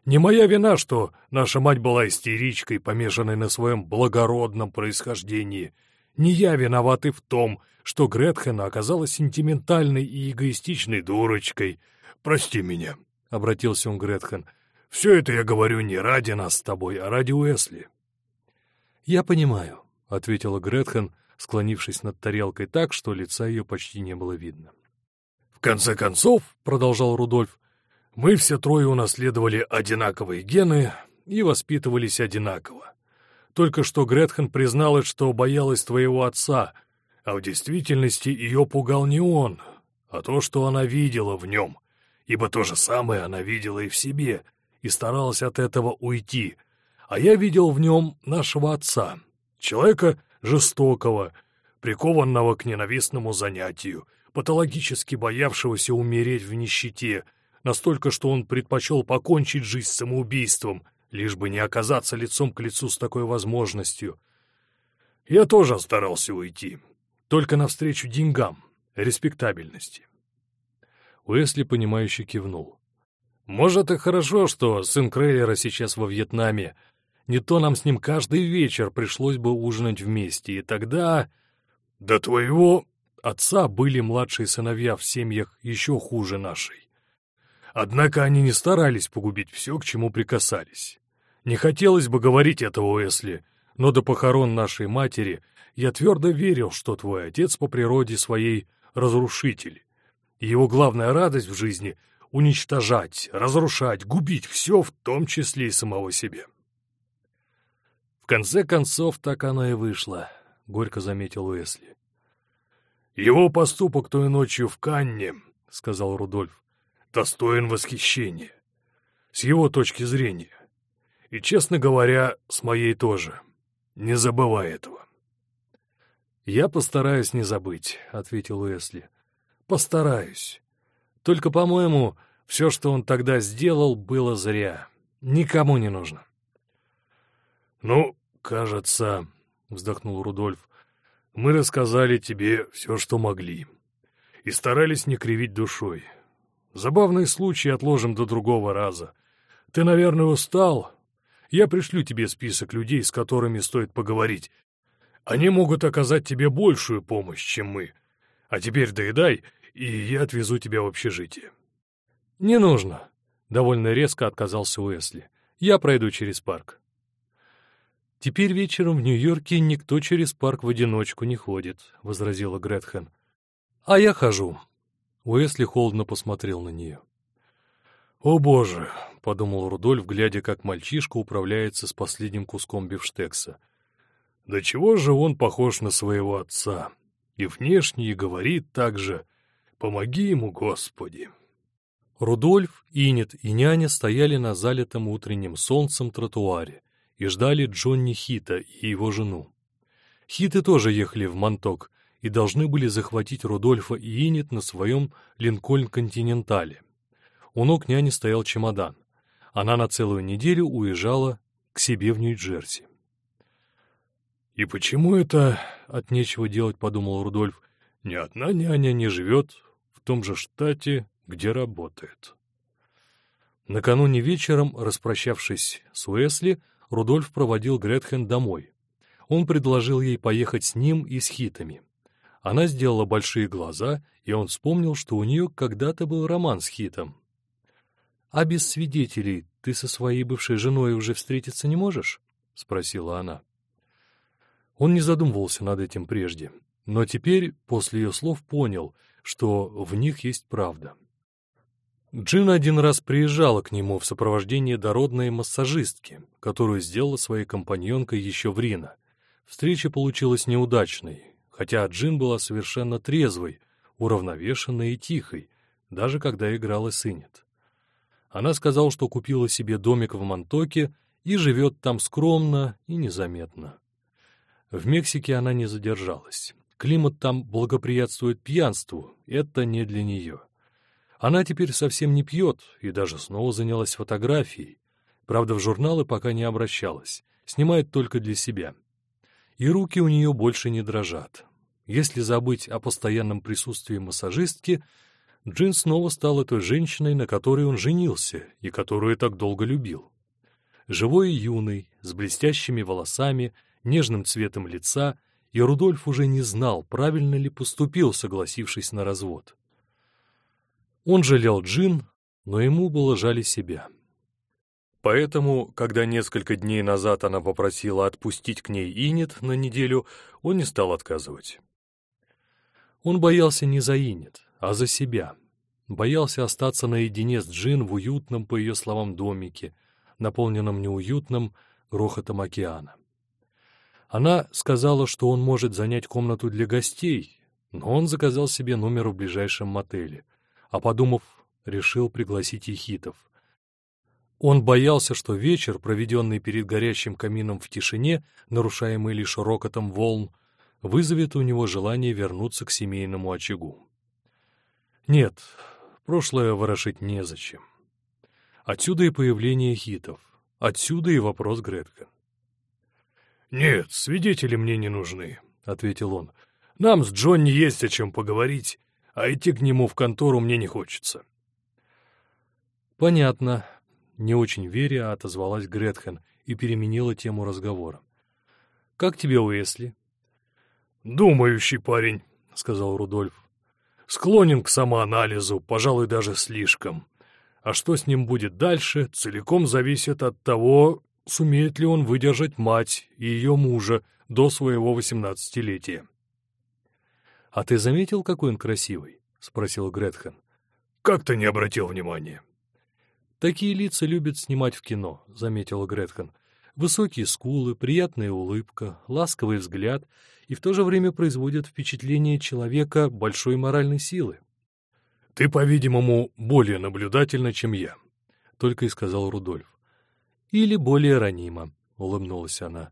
Не моя вина, что наша мать была истеричкой, помешанной на своем благородном происхождении. Не я виноват и в том, что Гретхена оказалась сентиментальной и эгоистичной дурочкой. Прости меня, — обратился он к Гретхен. Все это я говорю не ради нас с тобой, а ради Уэсли. — Я понимаю, — ответила Гретхен, склонившись над тарелкой так, что лица ее почти не было видно. «В конце концов, — продолжал Рудольф, — мы все трое унаследовали одинаковые гены и воспитывались одинаково. Только что Гретхен призналась, что боялась твоего отца, а в действительности ее пугал не он, а то, что она видела в нем, ибо то же самое она видела и в себе, и старалась от этого уйти. А я видел в нем нашего отца, человека жестокого, прикованного к ненавистному занятию, патологически боявшегося умереть в нищете, настолько, что он предпочел покончить жизнь самоубийством, лишь бы не оказаться лицом к лицу с такой возможностью. Я тоже старался уйти, только навстречу деньгам, респектабельности. Уэсли, понимающе кивнул. «Может, и хорошо, что сын Крейлера сейчас во Вьетнаме. Не то нам с ним каждый вечер пришлось бы ужинать вместе, и тогда...» «До твоего отца были младшие сыновья в семьях еще хуже нашей. Однако они не старались погубить все, к чему прикасались. Не хотелось бы говорить этого, Уэсли, но до похорон нашей матери я твердо верил, что твой отец по природе своей разрушитель. Его главная радость в жизни — уничтожать, разрушать, губить все, в том числе и самого себя. В конце концов, так оно и вышло, — горько заметил Уэсли. «Его поступок той ночью в Канне, — сказал Рудольф, — достоин восхищения. С его точки зрения. И, честно говоря, с моей тоже. Не забывай этого. «Я постараюсь не забыть», — ответил Уэсли. «Постараюсь. Только, по-моему, все, что он тогда сделал, было зря. Никому не нужно». «Ну, кажется», — вздохнул Рудольф, — «мы рассказали тебе все, что могли, и старались не кривить душой. Забавный случай отложим до другого раза. Ты, наверное, устал. Я пришлю тебе список людей, с которыми стоит поговорить, они могут оказать тебе большую помощь, чем мы. А теперь доедай, и я отвезу тебя в общежитие». «Не нужно», — довольно резко отказался Уэсли. «Я пройду через парк». «Теперь вечером в Нью-Йорке никто через парк в одиночку не ходит», — возразила Гретхен. «А я хожу». Уэсли холодно посмотрел на нее. «О, Боже!» — подумал Рудольф, глядя, как мальчишка управляется с последним куском бифштекса — да чего же он похож на своего отца? И внешне, и говорит так же «Помоги ему, Господи!» Рудольф, Инет и няня стояли на залитом утренним солнцем тротуаре и ждали Джонни Хита и его жену. Хиты тоже ехали в Монток и должны были захватить Рудольфа и Инет на своем Линкольн-Континентале. У ног няни стоял чемодан. Она на целую неделю уезжала к себе в Нью-Джерси. «И почему это, от нечего делать, — подумал Рудольф, — ни одна няня не живет в том же штате, где работает?» Накануне вечером, распрощавшись с Уэсли, Рудольф проводил Гретхен домой. Он предложил ей поехать с ним и с Хитами. Она сделала большие глаза, и он вспомнил, что у нее когда-то был роман с Хитом. «А без свидетелей ты со своей бывшей женой уже встретиться не можешь?» — спросила она. Он не задумывался над этим прежде, но теперь, после ее слов, понял, что в них есть правда. Джин один раз приезжала к нему в сопровождении дородной массажистки, которую сделала своей компаньонкой еще в Рино. Встреча получилась неудачной, хотя Джин была совершенно трезвой, уравновешенной и тихой, даже когда играла Сынет. Она сказала, что купила себе домик в Монтоке и живет там скромно и незаметно. В Мексике она не задержалась. Климат там благоприятствует пьянству, это не для нее. Она теперь совсем не пьет и даже снова занялась фотографией. Правда, в журналы пока не обращалась, снимает только для себя. И руки у нее больше не дрожат. Если забыть о постоянном присутствии массажистки, Джин снова стала той женщиной, на которой он женился и которую так долго любил. Живой и юный, с блестящими волосами, нежным цветом лица, и Рудольф уже не знал, правильно ли поступил, согласившись на развод. Он жалел Джин, но ему было жаль себя. Поэтому, когда несколько дней назад она попросила отпустить к ней Инет на неделю, он не стал отказывать. Он боялся не за Инет, а за себя. Боялся остаться наедине с Джин в уютном, по ее словам, домике, наполненном неуютным грохотом океана. Она сказала, что он может занять комнату для гостей, но он заказал себе номер в ближайшем мотеле, а подумав, решил пригласить ехитов. Он боялся, что вечер, проведенный перед горящим камином в тишине, нарушаемый лишь рокотом волн, вызовет у него желание вернуться к семейному очагу. Нет, прошлое ворошить незачем. Отсюда и появление хитов, отсюда и вопрос Гретка. «Нет, свидетели мне не нужны», — ответил он. «Нам с Джонни есть о чем поговорить, а идти к нему в контору мне не хочется». «Понятно», — не очень веря отозвалась Гретхен и переменила тему разговора. «Как тебе Уэсли?» «Думающий парень», — сказал Рудольф. «Склонен к самоанализу, пожалуй, даже слишком. А что с ним будет дальше, целиком зависит от того, сумеет ли он выдержать мать и ее мужа до своего восемнадцатилетия». «А ты заметил, какой он красивый?» — спросил Гретхен. «Как ты не обратил внимания?» «Такие лица любят снимать в кино», — заметил Гретхен. «Высокие скулы, приятная улыбка, ласковый взгляд — и в то же время производят впечатление человека большой моральной силы. «Ты, по-видимому, более наблюдательна, чем я», — только и сказал Рудольф. «Или более ранима», — улыбнулась она.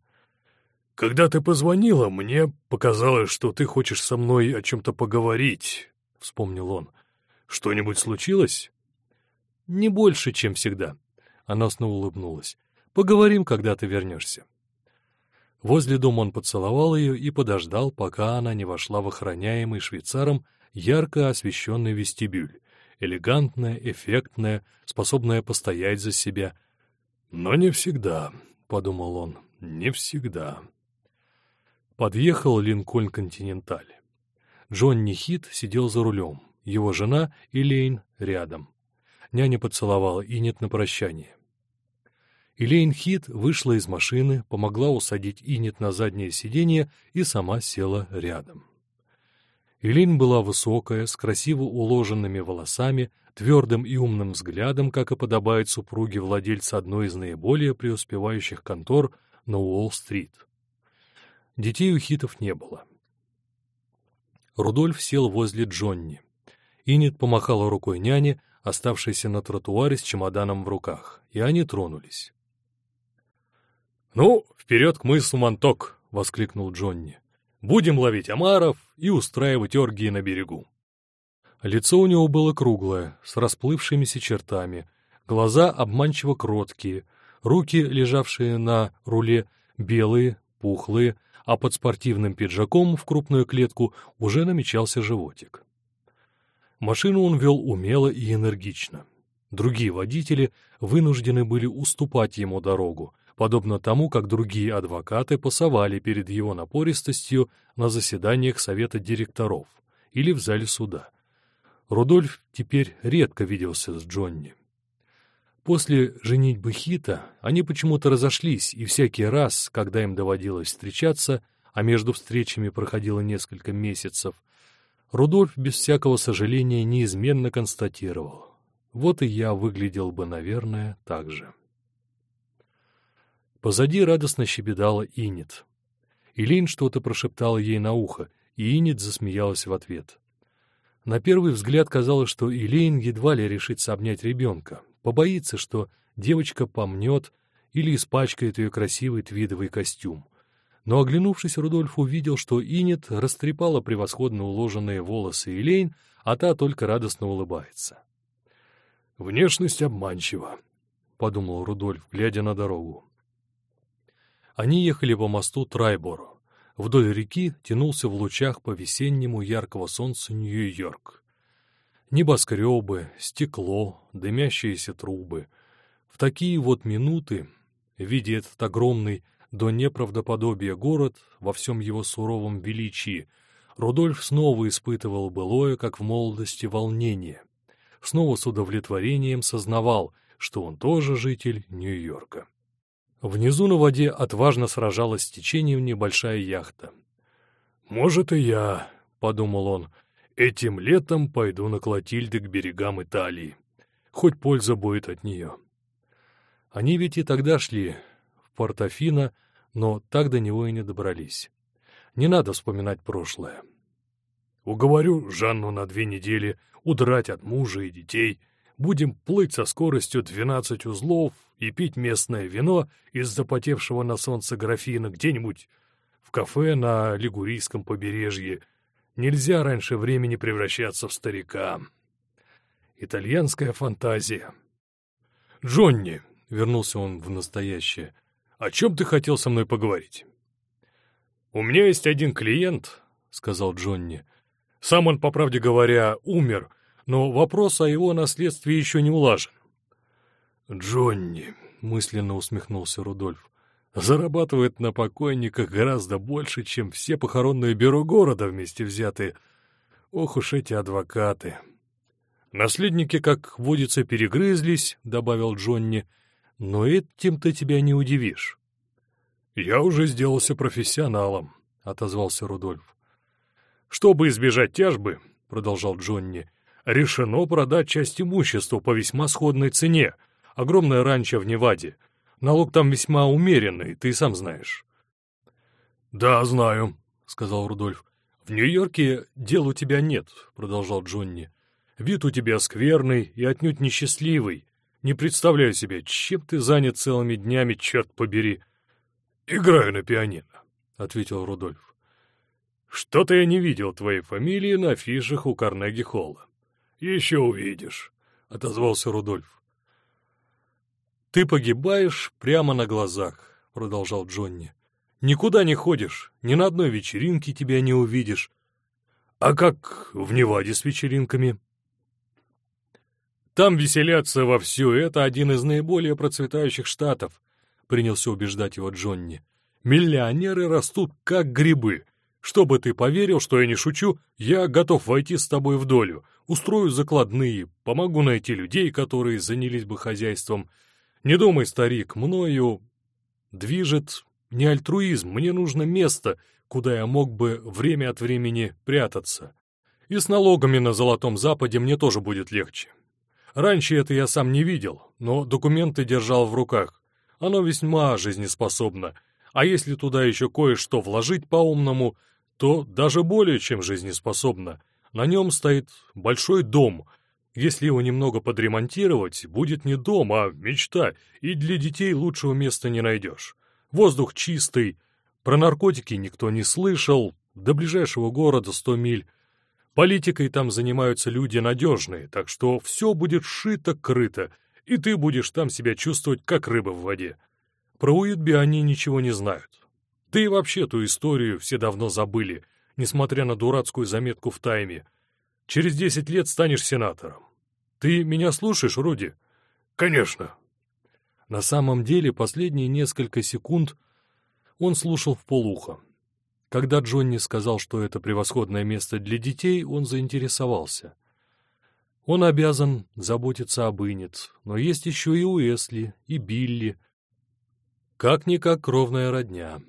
«Когда ты позвонила, мне показалось, что ты хочешь со мной о чем-то поговорить», — вспомнил он. «Что-нибудь случилось?» «Не больше, чем всегда», — она снова улыбнулась. «Поговорим, когда ты вернешься». Возле дома он поцеловал ее и подождал, пока она не вошла в охраняемый швейцаром ярко освещенный вестибюль, элегантная, эффектная, способная постоять за себя. «Но не всегда», — подумал он, — «не всегда». Подъехал Линкольн Континенталь. Джонни Хит сидел за рулем, его жена Элейн рядом. Няня поцеловала Инет на прощание. Элейн Хит вышла из машины, помогла усадить Инет на заднее сиденье и сама села рядом. Элейн была высокая, с красиво уложенными волосами, твердым и умным взглядом, как и подобает супруге владельца одной из наиболее преуспевающих контор на Уолл-стрит. Детей у Хитов не было. Рудольф сел возле Джонни. Инет помахала рукой няне, оставшейся на тротуаре с чемоданом в руках, и они тронулись. «Ну, вперед к мысу Монток!» — воскликнул Джонни. «Будем ловить омаров и устраивать оргии на берегу». Лицо у него было круглое, с расплывшимися чертами, глаза обманчиво кроткие, руки, лежавшие на руле, белые, пухлые, а под спортивным пиджаком в крупную клетку уже намечался животик. Машину он вел умело и энергично. Другие водители вынуждены были уступать ему дорогу, подобно тому, как другие адвокаты пасовали перед его напористостью на заседаниях совета директоров или в зале суда. Рудольф теперь редко виделся с Джонни. После женитьбы Хита они почему-то разошлись, и всякий раз, когда им доводилось встречаться, а между встречами проходило несколько месяцев, Рудольф без всякого сожаления неизменно констатировал. Вот и я выглядел бы, наверное, так же. Позади радостно щебетала Инет. Илин что-то прошептала ей на ухо, и Инет засмеялась в ответ. На первый взгляд казалось, что Илейн едва ли решится обнять ребенка, побоится, что девочка помнет или испачкает ее красивый твидовый костюм. Но, оглянувшись, Рудольф увидел, что Инет растрепала превосходно уложенные волосы Илейн, а та только радостно улыбается. «Внешность обманчива», — подумал Рудольф, глядя на дорогу. Они ехали по мосту Трайборо. Вдоль реки тянулся в лучах по весеннему яркого солнца Нью-Йорк. Небоскребы, стекло, дымящиеся трубы. В такие вот минуты, видя этот огромный до неправдоподобия город во всем его суровом величии, Рудольф снова испытывал былое, как в молодости, волнение. Снова с удовлетворением сознавал, что он тоже житель Нью-Йорка. Внизу на воде отважно сражалась с течением небольшая яхта. «Может, и я», — подумал он, — «этим летом пойду на Клотильды к берегам Италии. Хоть польза будет от нее». Они ведь и тогда шли в Портофино, но так до него и не добрались. Не надо вспоминать прошлое. Уговорю Жанну на две недели удрать от мужа и детей. Будем плыть со скоростью 12 узлов и пить местное вино из запотевшего на солнце графина где-нибудь в кафе на Лигурийском побережье. Нельзя раньше времени превращаться в старика. Итальянская фантазия. «Джонни», — вернулся он в настоящее, — «о чем ты хотел со мной поговорить?» «У меня есть один клиент», — сказал Джонни. «Сам он, по правде говоря, умер, но вопрос о его наследстве еще не улажен». «Джонни», — мысленно усмехнулся Рудольф, — «зарабатывает на покойниках гораздо больше, чем все похоронные бюро города вместе взятые. Ох уж эти адвокаты!» «Наследники, как водится, перегрызлись», — добавил Джонни, — «но этим ты тебя не удивишь». «Я уже сделался профессионалом», — отозвался Рудольф. «Чтобы избежать тяжбы», — продолжал Джонни, — «решено продать часть имущества по весьма сходной цене, огромное ранчо в Неваде. Налог там весьма умеренный, ты сам знаешь». «Да, знаю», — сказал Рудольф. «В Нью-Йорке дел у тебя нет», — продолжал Джонни. Вид у тебя скверный и отнюдь несчастливый. Не представляю себе, чем ты занят целыми днями, черт побери. — Играю на пианино, — ответил Рудольф. — Что-то я не видел твоей фамилии на афишах у Карнеги-Холла. — Еще увидишь, — отозвался Рудольф. — Ты погибаешь прямо на глазах, — продолжал Джонни. — Никуда не ходишь, ни на одной вечеринке тебя не увидишь. — А как в Неваде с вечеринками? — там веселятся вовсю, это один из наиболее процветающих штатов, принялся убеждать его Джонни. Миллионеры растут как грибы. Чтобы ты поверил, что я не шучу, я готов войти с тобой в долю, устрою закладные, помогу найти людей, которые занялись бы хозяйством. Не думай, старик, мною движет не альтруизм, мне нужно место, куда я мог бы время от времени прятаться. И с налогами на Золотом Западе мне тоже будет легче. Раньше это я сам не видел, но документы держал в руках. Оно весьма жизнеспособно. А если туда еще кое-что вложить по-умному, то даже более чем жизнеспособно. На нем стоит большой дом. Если его немного подремонтировать, будет не дом, а мечта, и для детей лучшего места не найдешь. Воздух чистый, про наркотики никто не слышал, до ближайшего города сто миль. Политикой там занимаются люди надежные, так что все будет шито-крыто, и ты будешь там себя чувствовать, как рыба в воде. Про Уитби они ничего не знают. Да и вообще ту историю все давно забыли, несмотря на дурацкую заметку в тайме. Через десять лет станешь сенатором. Ты меня слушаешь, Руди? Конечно. На самом деле последние несколько секунд он слушал в полухо. Когда Джонни сказал, что это превосходное место для детей, он заинтересовался. Он обязан заботиться об Инет, но есть еще и Уэсли, и Билли. Как-никак кровная родня.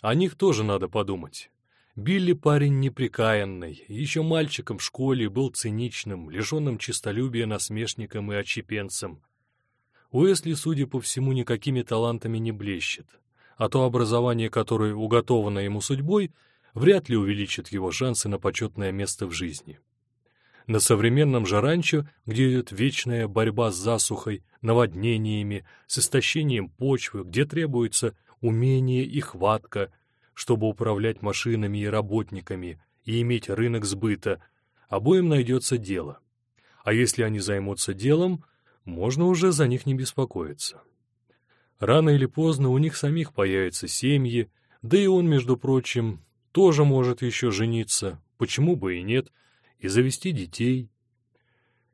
О них тоже надо подумать. Билли парень неприкаянный, еще мальчиком в школе был циничным, лишенным честолюбия насмешником и отщепенцем. Уэсли, судя по всему, никакими талантами не блещет а то образование, которое уготовано ему судьбой, вряд ли увеличит его шансы на почетное место в жизни. На современном же ранчо, где идет вечная борьба с засухой, наводнениями, с истощением почвы, где требуется умение и хватка, чтобы управлять машинами и работниками и иметь рынок сбыта, обоим найдется дело. А если они займутся делом, можно уже за них не беспокоиться. Рано или поздно у них самих появятся семьи, да и он, между прочим, тоже может еще жениться, почему бы и нет, и завести детей.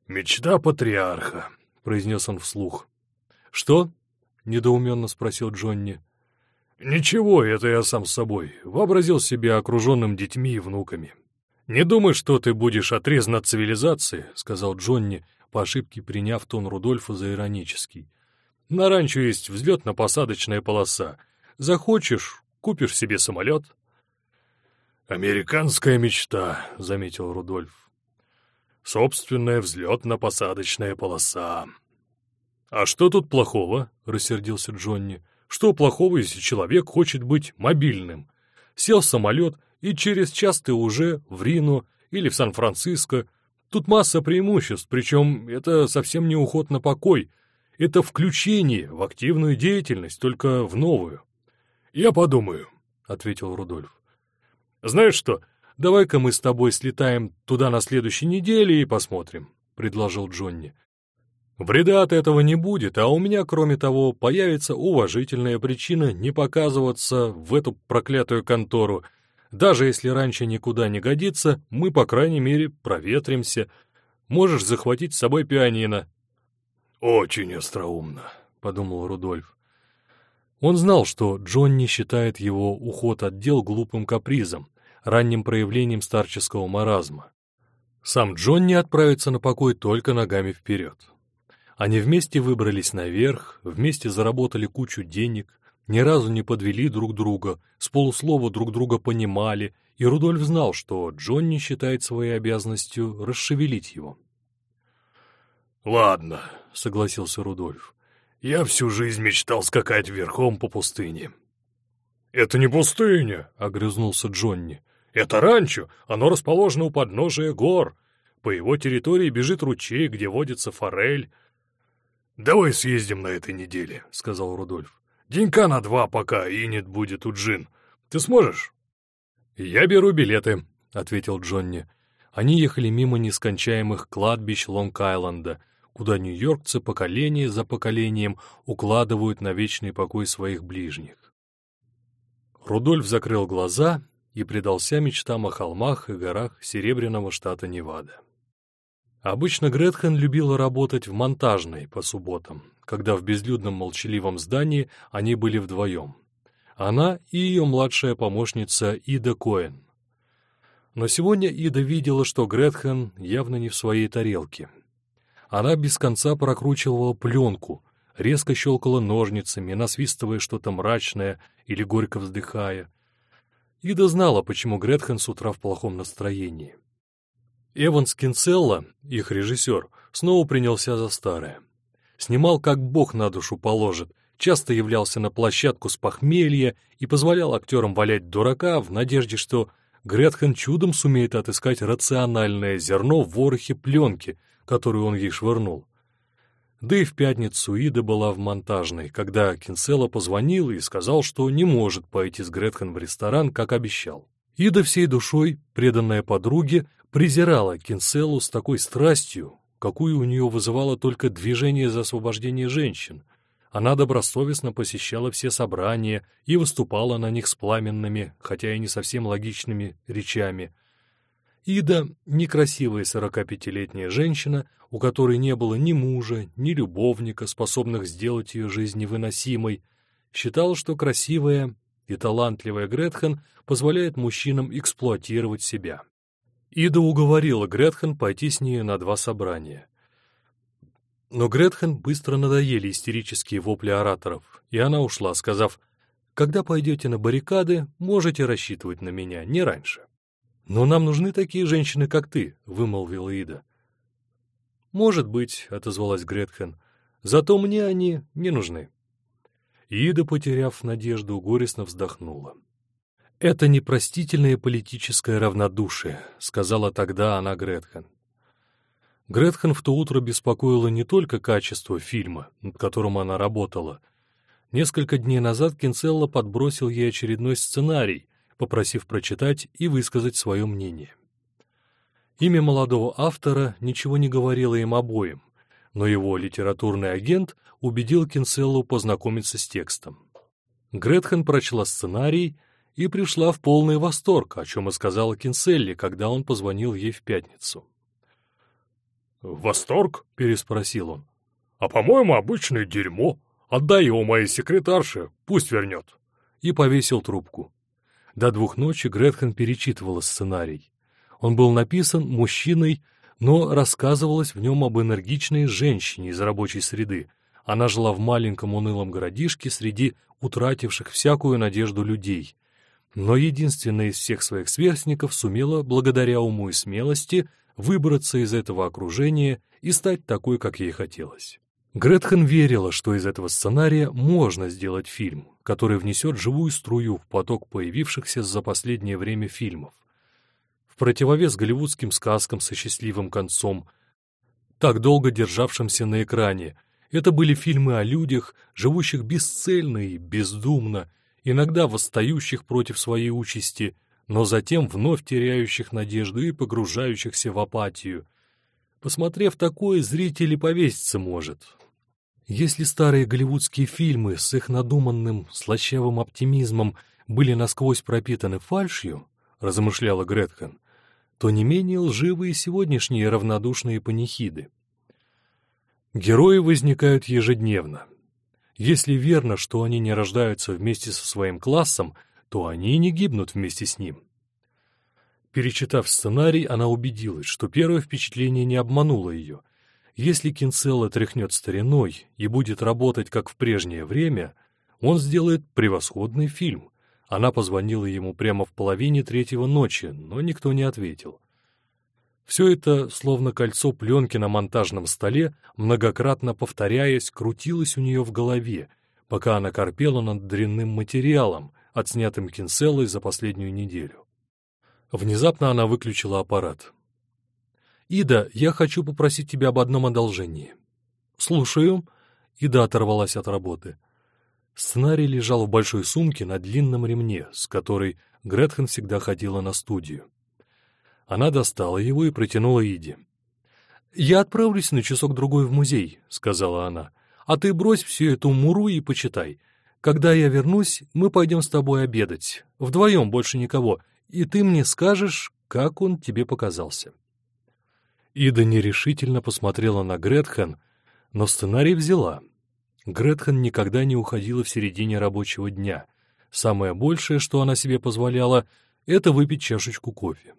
«Мечта патриарха», — произнес он вслух. «Что?» — недоуменно спросил Джонни. «Ничего, это я сам с собой. Вообразил себя окруженным детьми и внуками». «Не думай, что ты будешь отрезан от цивилизации», — сказал Джонни, по ошибке приняв тон Рудольфа за иронический. На ранчо есть взлетно-посадочная полоса. Захочешь, купишь себе самолет. «Американская мечта», — заметил Рудольф. «Собственная взлетно-посадочная полоса». «А что тут плохого?» — рассердился Джонни. Что плохого, если человек хочет быть мобильным? Сел в самолет, и через час ты уже в Рино или в Сан-Франциско. Тут масса преимуществ, причем это совсем не уход на покой. Это включение в активную деятельность, только в новую. «Я подумаю», — ответил Рудольф. «Знаешь что, давай-ка мы с тобой слетаем туда на следующей неделе и посмотрим», — предложил Джонни. «Вреда от этого не будет, а у меня, кроме того, появится уважительная причина не показываться в эту проклятую контору. Даже если раньше никуда не годится, мы, по крайней мере, проветримся. Можешь захватить с собой пианино». «Очень остроумно», — подумал Рудольф. Он знал, что Джонни считает его уход от дел глупым капризом, ранним проявлением старческого маразма. Сам Джонни отправится на покой только ногами вперед. Они вместе выбрались наверх, вместе заработали кучу денег, ни разу не подвели друг друга, с полуслова друг друга понимали, и Рудольф знал, что Джонни считает своей обязанностью расшевелить его. «Ладно», — согласился Рудольф. Я всю жизнь мечтал скакать верхом по пустыне. «Это не пустыня», — огрызнулся Джонни. «Это ранчо, оно расположено у подножия гор. По его территории бежит ручей, где водится форель». «Давай съездим на этой неделе», — сказал Рудольф. «Денька на два, пока Инет будет у Джин. Ты сможешь?» «Я беру билеты», — ответил Джонни. Они ехали мимо нескончаемых кладбищ Лонг-Айленда — куда нью-йоркцы поколение за поколением укладывают на вечный покой своих ближних. Рудольф закрыл глаза и предался мечтам о холмах и горах серебряного штата Невада. Обычно Гретхен любила работать в монтажной по субботам, когда в безлюдном молчаливом здании они были вдвоем. Она и ее младшая помощница Ида Коэн. Но сегодня Ида видела, что Гретхен явно не в своей тарелке — она без конца прокручивала пленку, резко щелкала ножницами, насвистывая что-то мрачное или горько вздыхая. Ида знала, почему Гретхен с утра в плохом настроении. Эванс Кинцелло, их режиссер, снова принялся за старое. Снимал, как бог на душу положит, часто являлся на площадку с похмелья и позволял актерам валять дурака в надежде, что Гретхен чудом сумеет отыскать рациональное зерно в ворохе пленки, которую он ей швырнул. Да и в пятницу Ида была в монтажной, когда Кинсела позвонил и сказал, что не может пойти с Гретхен в ресторан, как обещал. Ида всей душой, преданная подруге, презирала Кинселу с такой страстью, какую у нее вызывало только движение за освобождение женщин. Она добросовестно посещала все собрания и выступала на них с пламенными, хотя и не совсем логичными, речами — Ида — некрасивая 45-летняя женщина, у которой не было ни мужа, ни любовника, способных сделать ее жизнь невыносимой, считала, что красивая и талантливая Гретхен позволяет мужчинам эксплуатировать себя. Ида уговорила Гретхен пойти с ней на два собрания. Но Гретхен быстро надоели истерические вопли ораторов, и она ушла, сказав, «Когда пойдете на баррикады, можете рассчитывать на меня, не раньше». «Но нам нужны такие женщины, как ты», — вымолвила Ида. «Может быть», — отозвалась Гретхен, — «зато мне они не нужны». Ида, потеряв надежду, горестно вздохнула. «Это непростительное политическое равнодушие», — сказала тогда она Гретхен. Гретхен в то утро беспокоило не только качество фильма, над которым она работала. Несколько дней назад Кинцелло подбросил ей очередной сценарий, попросив прочитать и высказать свое мнение. Имя молодого автора ничего не говорило им обоим, но его литературный агент убедил Кинселлу познакомиться с текстом. Гретхен прочла сценарий и пришла в полный восторг, о чем и сказала Кинселли, когда он позвонил ей в пятницу. «Восторг?» — переспросил он. «А, по-моему, обычное дерьмо. Отдай его моей секретарше, пусть вернет». И повесил трубку. До двух ночи Гретхен перечитывала сценарий. Он был написан мужчиной, но рассказывалось в нем об энергичной женщине из рабочей среды. Она жила в маленьком унылом городишке среди утративших всякую надежду людей. Но единственная из всех своих сверстников сумела, благодаря уму и смелости, выбраться из этого окружения и стать такой, как ей хотелось. Гретхен верила, что из этого сценария можно сделать фильм, который внесет живую струю в поток появившихся за последнее время фильмов. В противовес голливудским сказкам со счастливым концом, так долго державшимся на экране, это были фильмы о людях, живущих бесцельно и бездумно, иногда восстающих против своей участи, но затем вновь теряющих надежду и погружающихся в апатию. Посмотрев такое, зритель повеситься может. Если старые голливудские фильмы с их надуманным, слащавым оптимизмом были насквозь пропитаны фальшью, размышляла Гретхен, то не менее лживые сегодняшние равнодушные панихиды. Герои возникают ежедневно. Если верно, что они не рождаются вместе со своим классом, то они не гибнут вместе с ним. Перечитав сценарий, она убедилась, что первое впечатление не обмануло ее — если Кинцелло тряхнет стариной и будет работать, как в прежнее время, он сделает превосходный фильм. Она позвонила ему прямо в половине третьего ночи, но никто не ответил. Все это, словно кольцо пленки на монтажном столе, многократно повторяясь, крутилось у нее в голове, пока она корпела над дрянным материалом, отснятым Кинселлой за последнюю неделю. Внезапно она выключила аппарат. «Ида, я хочу попросить тебя об одном одолжении». «Слушаю». Ида оторвалась от работы. Сценарий лежал в большой сумке на длинном ремне, с которой Гретхен всегда ходила на студию. Она достала его и протянула Иде. «Я отправлюсь на часок-другой в музей», — сказала она. «А ты брось всю эту муру и почитай. Когда я вернусь, мы пойдем с тобой обедать. Вдвоем, больше никого. И ты мне скажешь, как он тебе показался». Ида нерешительно посмотрела на Гретхен, но сценарий взяла. Гретхен никогда не уходила в середине рабочего дня. Самое большее, что она себе позволяла, это выпить чашечку кофе.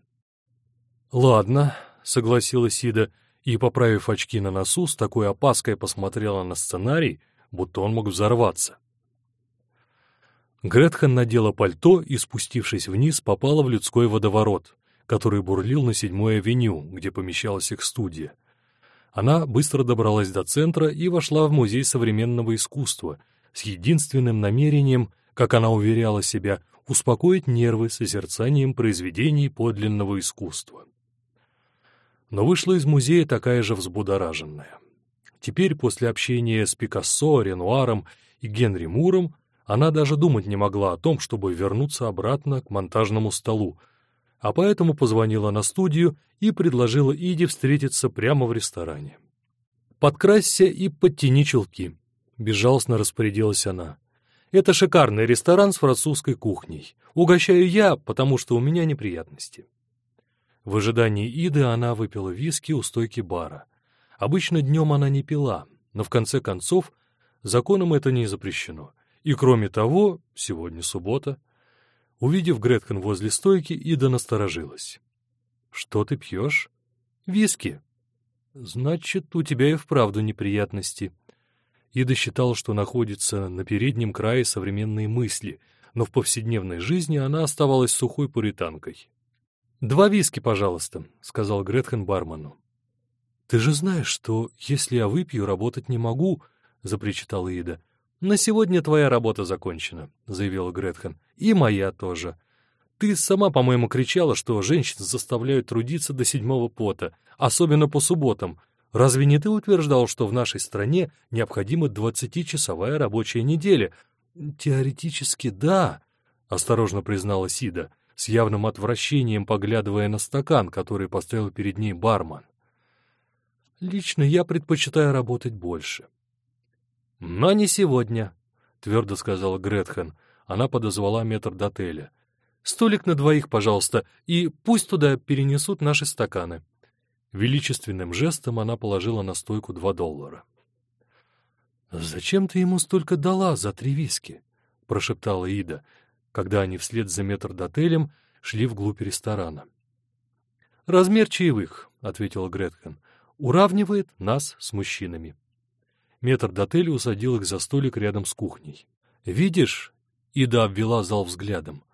«Ладно», — согласилась Ида, и, поправив очки на носу, с такой опаской посмотрела на сценарий, будто он мог взорваться. Гретхен надела пальто и, спустившись вниз, попала в людской водоворот который бурлил на седьмой авеню, где помещалась их студия. Она быстро добралась до центра и вошла в Музей современного искусства с единственным намерением, как она уверяла себя, успокоить нервы созерцанием произведений подлинного искусства. Но вышла из музея такая же взбудораженная. Теперь, после общения с Пикассо, Ренуаром и Генри Муром, она даже думать не могла о том, чтобы вернуться обратно к монтажному столу, а поэтому позвонила на студию и предложила Иде встретиться прямо в ресторане. «Подкрасься и подтяни чулки», — безжалостно распорядилась она. «Это шикарный ресторан с французской кухней. Угощаю я, потому что у меня неприятности». В ожидании Иды она выпила виски у стойки бара. Обычно днем она не пила, но в конце концов законом это не запрещено. И кроме того, сегодня суббота — Увидев Гретхен возле стойки, Ида насторожилась. «Что ты пьешь?» «Виски». «Значит, у тебя и вправду неприятности». Ида считала, что находится на переднем крае современной мысли, но в повседневной жизни она оставалась сухой пуританкой. «Два виски, пожалуйста», — сказал Гретхен бармену. «Ты же знаешь, что, если я выпью, работать не могу», — запричитала Ида. «На сегодня твоя работа закончена», — заявила Гретхен. «И моя тоже. Ты сама, по-моему, кричала, что женщин заставляют трудиться до седьмого пота, особенно по субботам. Разве не ты утверждал, что в нашей стране необходима двадцатичасовая рабочая неделя?» «Теоретически, да», — осторожно признала Сида, с явным отвращением поглядывая на стакан, который поставил перед ней бармен. «Лично я предпочитаю работать больше. «Но не сегодня», — твердо сказала Гретхен. Она подозвала метр до отеля. «Столик на двоих, пожалуйста, и пусть туда перенесут наши стаканы». Величественным жестом она положила на стойку два доллара. «Зачем ты ему столько дала за три виски?» — прошептала Ида, когда они вслед за метрдотелем шли вглубь ресторана. «Размер чаевых», — ответила Гретхен, — «уравнивает нас с мужчинами». Метр Метрдотель усадил их за столик рядом с кухней. «Видишь?» — Ида обвела зал взглядом.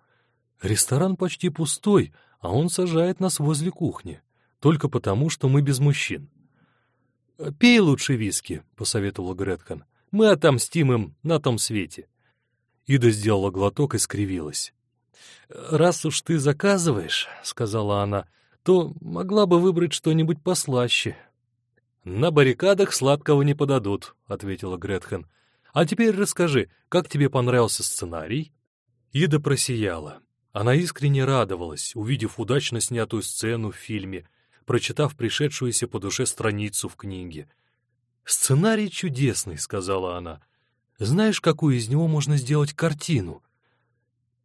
«Ресторан почти пустой, а он сажает нас возле кухни. Только потому, что мы без мужчин». «Пей лучше виски», — посоветовал Гретхен. «Мы отомстим им на том свете». Ида сделала глоток и скривилась. «Раз уж ты заказываешь», — сказала она, — «то могла бы выбрать что-нибудь послаще». «На баррикадах сладкого не подадут», — ответила Гретхен. «А теперь расскажи, как тебе понравился сценарий?» Ида просияла. Она искренне радовалась, увидев удачно снятую сцену в фильме, прочитав пришедшуюся по душе страницу в книге. «Сценарий чудесный», — сказала она. «Знаешь, какую из него можно сделать картину?»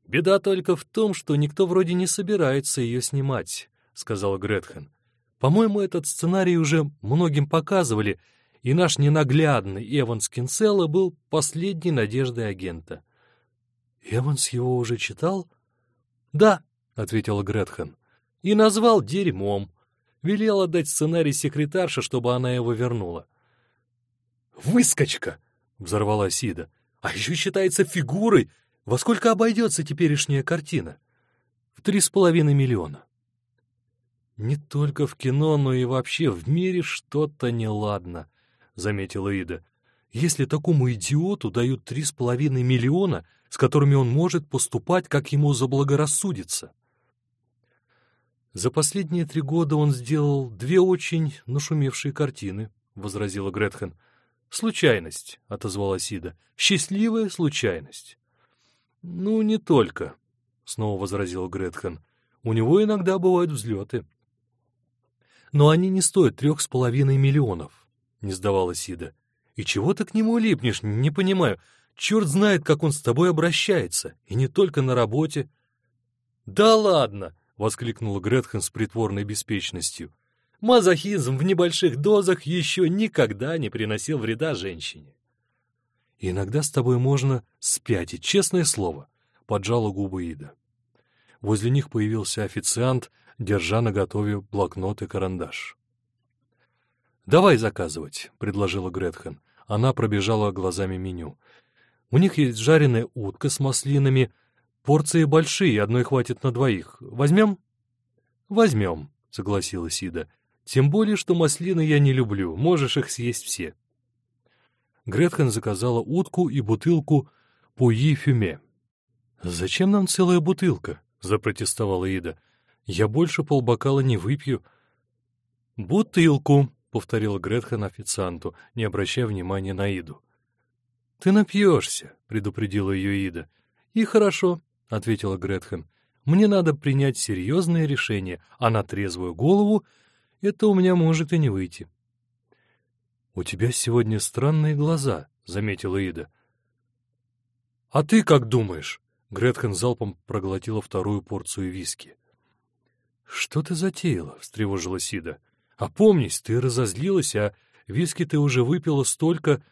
«Беда только в том, что никто вроде не собирается ее снимать», — сказал Гретхен. «По-моему, этот сценарий уже многим показывали, и наш ненаглядный Эванс Кинселло был последней надеждой агента». «Эванс его уже читал?» «Да», — ответила Гретхен, — «и назвал дерьмом. Велел отдать сценарий секретарше, чтобы она его вернула». «Выскочка!» — взорвалась Сида. «А еще считается фигурой. Во сколько обойдется теперешняя картина?» «В три с половиной миллиона». «Не только в кино, но и вообще в мире что-то неладно», — заметила Ида. «Если такому идиоту дают три с половиной миллиона, с которыми он может поступать, как ему заблагорассудится». «За последние три года он сделал две очень нашумевшие картины», — возразила Гретхен. «Случайность», — отозвалась Ида. «Счастливая случайность». «Ну, не только», — снова возразил Гретхен. «У него иногда бывают взлеты». «Но они не стоят трех с половиной миллионов», — не сдавалась Ида. «И чего ты к нему липнешь, не понимаю. Черт знает, как он с тобой обращается, и не только на работе». «Да ладно!» — воскликнула Гретхен с притворной беспечностью. «Мазохизм в небольших дозах еще никогда не приносил вреда женщине». «Иногда с тобой можно спятить, честное слово», — поджала губы Ида. Возле них появился официант, держа наготове блокнот и карандаш. «Давай заказывать», — предложила Гретхен. Она пробежала глазами меню. «У них есть жареная утка с маслинами, Порции большие, одной хватит на двоих. Возьмем? Возьмем, согласилась Ида. Тем более, что маслины я не люблю, можешь их съесть все. Гретхен заказала утку и бутылку пуи фюме. «Зачем нам целая бутылка?» — запротестовала Ида. «Я больше полбокала не выпью». «Бутылку», — повторила Гретхен официанту, не обращая внимания на Иду. «Ты напьешься», — предупредила ее Ида. «И хорошо, — ответила Гретхен. «Мне надо принять серьезное решение, а на трезвую голову это у меня может и не выйти». «У тебя сегодня странные глаза», — заметила Ида. «А ты как думаешь?» — Гретхен залпом проглотила вторую порцию виски. «Что ты затеяла?» — встревожилась Ида. «Опомнись, ты разозлилась, а виски ты уже выпила столько...»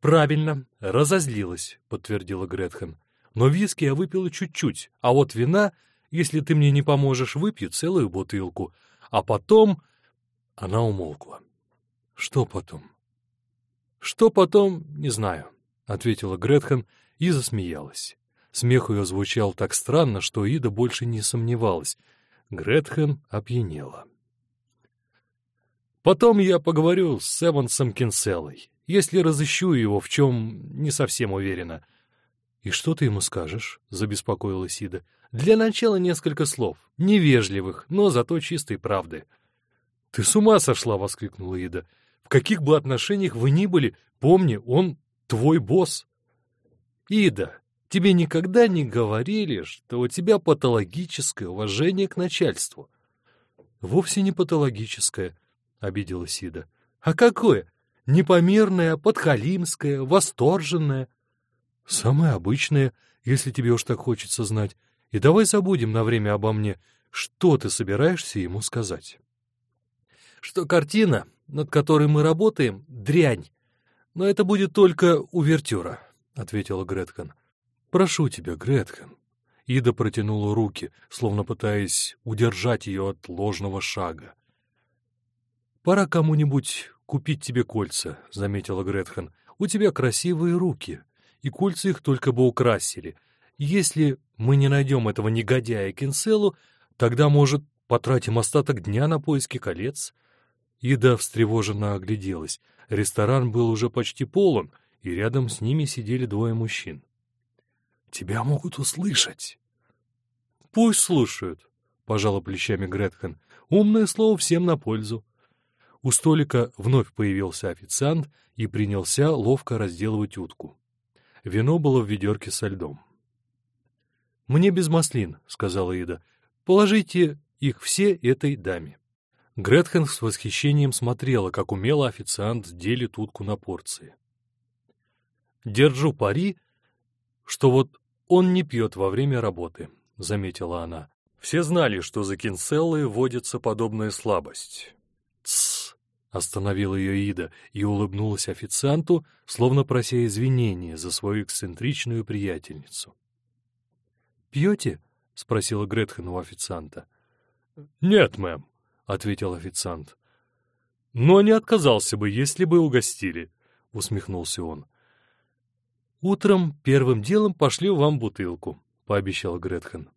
«Правильно, разозлилась», — подтвердила Гретхен. Но виски я выпила чуть-чуть, а вот вина, если ты мне не поможешь, выпью целую бутылку. А потом...» Она умолкла. «Что потом?» «Что потом, не знаю», — ответила Гретхен и засмеялась. Смех ее звучал так странно, что Ида больше не сомневалась. Гретхен опьянела. «Потом я поговорю с Эвансом Кинселлой, если разыщу его, в чем не совсем уверена. «И что ты ему скажешь?» — забеспокоилась Ида. «Для начала несколько слов, невежливых, но зато чистой правды». «Ты с ума сошла!» — воскликнула Ида. «В каких бы отношениях вы ни были, помни, он твой босс». «Ида, тебе никогда не говорили, что у тебя патологическое уважение к начальству?» «Вовсе не патологическое», — обиделась Ида. «А какое? Непомерное, подхалимское, восторженное?» Самые обычные, если тебе уж так хочется знать. И давай забудем на время обо мне. Что ты собираешься ему сказать? Что картина, над которой мы работаем, дрянь. Но это будет только увертюра, — ответила Гретхен. Прошу тебя, Гретхен. Ида протянула руки, словно пытаясь удержать ее от ложного шага. «Пора кому-нибудь купить тебе кольца», — заметила Гретхен. «У тебя красивые руки» и кольца их только бы украсили. Если мы не найдем этого негодяя Кинселу, тогда, может, потратим остаток дня на поиски колец? Ида встревоженно огляделась. Ресторан был уже почти полон, и рядом с ними сидели двое мужчин. «Тебя могут услышать!» «Пусть слушают», — пожала плечами Гретхен. «Умное слово всем на пользу». У столика вновь появился официант и принялся ловко разделывать утку. Вино было в ведерке со льдом. «Мне без маслин», — сказала Ида. «Положите их все этой даме». Гретхен с восхищением смотрела, как умело официант делит утку на порции. «Держу пари, что вот он не пьет во время работы», — заметила она. Все знали, что за кинцеллой водится подобная слабость. Остановила ее Ида и улыбнулась официанту, словно прося извинения за свою эксцентричную приятельницу. «Пьете?» — спросила Гретхен у официанта. «Нет, мэм», — ответил официант. «Но не отказался бы, если бы угостили», — усмехнулся он. «Утром первым делом пошлю вам бутылку», — пообещал Гретхен.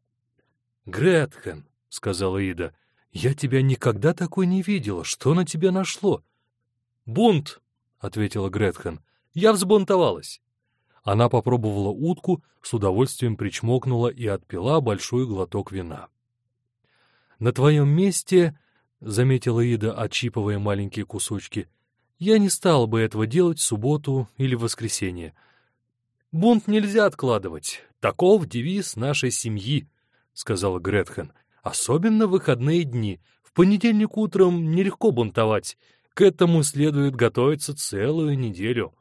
«Гретхен», — сказала Ида, — «я тебя никогда такой не видела. Что на тебя нашло?» «Бунт», — ответила Гретхен. «Я взбунтовалась». Она попробовала утку, с удовольствием причмокнула и отпила большой глоток вина. «На твоем месте — заметила Ида, отчипывая маленькие кусочки. «Я не стал бы этого делать в субботу или в воскресенье. Бунт нельзя откладывать. Таков девиз нашей семьи», — сказала Гретхен. «Особенно в выходные дни. В понедельник утром нелегко бунтовать. К этому следует готовиться целую неделю».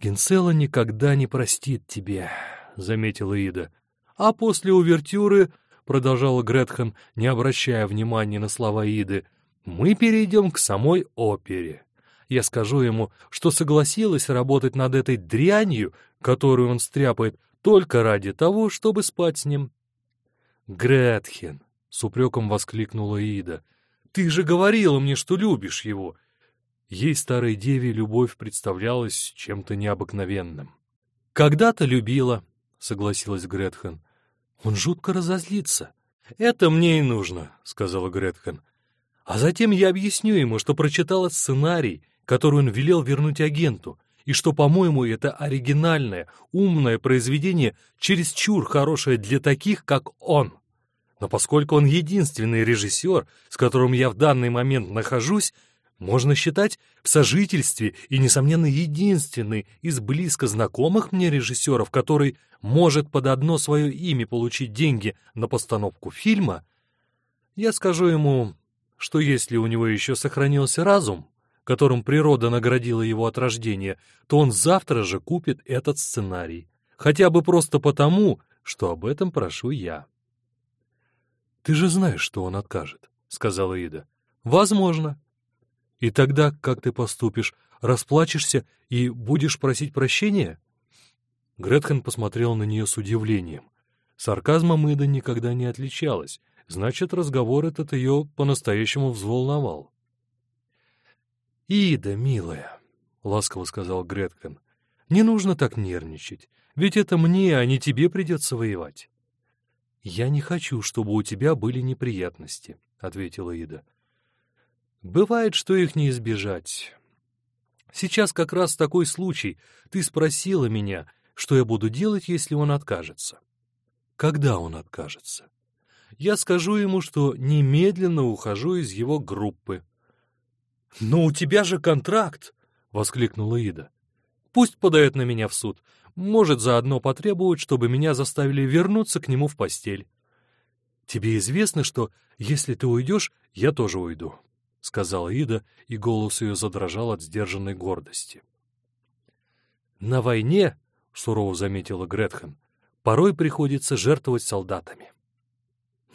«Генсела никогда не простит тебе», — заметила Ида. «А после увертюры — продолжала Гретхен, не обращая внимания на слова Иды, — «мы перейдем к самой опере. Я скажу ему, что согласилась работать над этой дрянью, которую он стряпает, только ради того, чтобы спать с ним». «Гретхен!» — с упреком воскликнула Ида. «Ты же говорила мне, что любишь его!» Ей, старой деве, любовь представлялась чем-то необыкновенным. «Когда-то любила», — согласилась Гретхен. Он жутко разозлится. «Это мне и нужно», — сказала Гретхен. «А затем я объясню ему, что прочитала сценарий, который он велел вернуть агенту, и что, по-моему, это оригинальное, умное произведение, чересчур хорошее для таких, как он. Но поскольку он единственный режиссер, с которым я в данный момент нахожусь, можно считать в сожительстве и, несомненно, единственный из близко знакомых мне режиссеров, который может под одно свое имя получить деньги на постановку фильма, я скажу ему, что если у него еще сохранился разум, которым природа наградила его от рождения, то он завтра же купит этот сценарий, хотя бы просто потому, что об этом прошу я. «Ты же знаешь, что он откажет», — сказала Ида. «Возможно», и тогда, как ты поступишь, расплачешься и будешь просить прощения?» Гретхен посмотрел на нее с удивлением. Сарказмом Ида никогда не отличалась, значит, разговор этот ее по-настоящему взволновал. «Ида, милая», — ласково сказал Гретхен, — «не нужно так нервничать, ведь это мне, а не тебе придется воевать». «Я не хочу, чтобы у тебя были неприятности», — ответила Ида. Бывает, что их не избежать. Сейчас как раз такой случай. Ты спросила меня, что я буду делать, если он откажется. Когда он откажется? Я скажу ему, что немедленно ухожу из его группы. «Но у тебя же контракт!» — воскликнула Ида. «Пусть подает на меня в суд. Может, заодно потребует, чтобы меня заставили вернуться к нему в постель. Тебе известно, что если ты уйдешь, я тоже уйду. — сказала Ида, и голос ее задрожал от сдержанной гордости. «На войне, — сурово заметила Гретхен, — порой приходится жертвовать солдатами».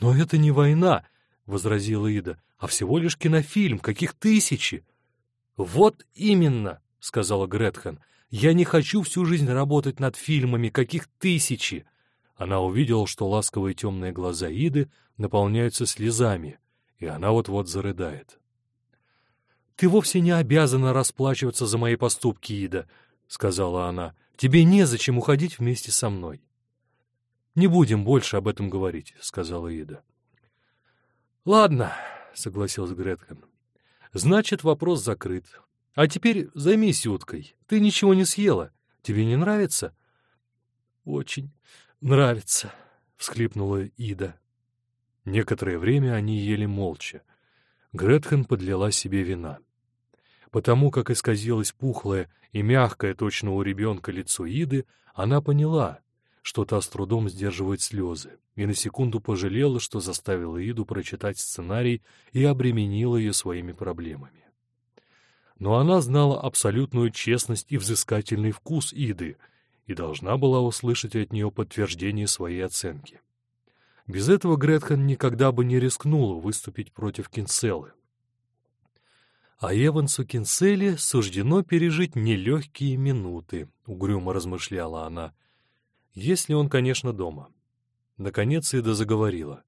«Но это не война, — возразила Ида, — а всего лишь кинофильм, каких тысячи!» «Вот именно, — сказала Гретхен, — я не хочу всю жизнь работать над фильмами, каких тысячи!» Она увидела, что ласковые темные глаза Иды наполняются слезами, и она вот-вот зарыдает. «Ты вовсе не обязана расплачиваться за мои поступки, Ида», — сказала она. «Тебе незачем уходить вместе со мной». «Не будем больше об этом говорить», — сказала Ида. «Ладно», — согласилась Гретхен. Значит, вопрос закрыт. А теперь займись уткой. Ты ничего не съела. Тебе не нравится? Очень нравится, всхлипнула Ида. Некоторое время они ели молча. Гретхен подлила себе вина. Потому как исказилось пухлое и мягкое, точно у ребенка, лицо Иды, она поняла, что та с трудом сдерживает слезы, и на секунду пожалела, что заставила Иду прочитать сценарий и обременила ее своими проблемами. Но она знала абсолютную честность и взыскательный вкус Иды и должна была услышать от нее подтверждение своей оценки. Без этого Гретхен никогда бы не рискнула выступить против Кинселы. А Эвансу Кинселе суждено пережить нелегкие минуты, — угрюмо размышляла она, — если он, конечно, дома. Наконец Ида заговорила.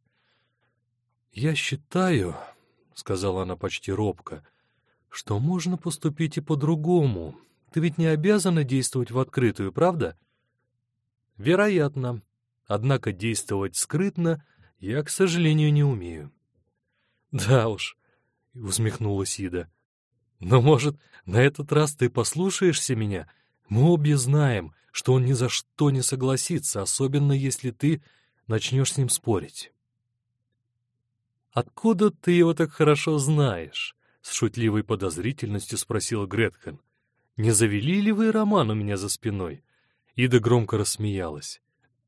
«Я считаю, — сказала она почти робко, — что можно поступить и по-другому. Ты ведь не обязана действовать в открытую, правда?» «Вероятно. Однако действовать скрытно я, к сожалению, не умею». «Да уж», — усмехнулась Ида. «Но, может, на этот раз ты послушаешься меня? Мы обе знаем, что он ни за что не согласится, особенно если ты начнешь с ним спорить. «Откуда ты его так хорошо знаешь?» — с шутливой подозрительностью спросила Гретхен. «Не завели ли вы роман у меня за спиной?» Ида громко рассмеялась.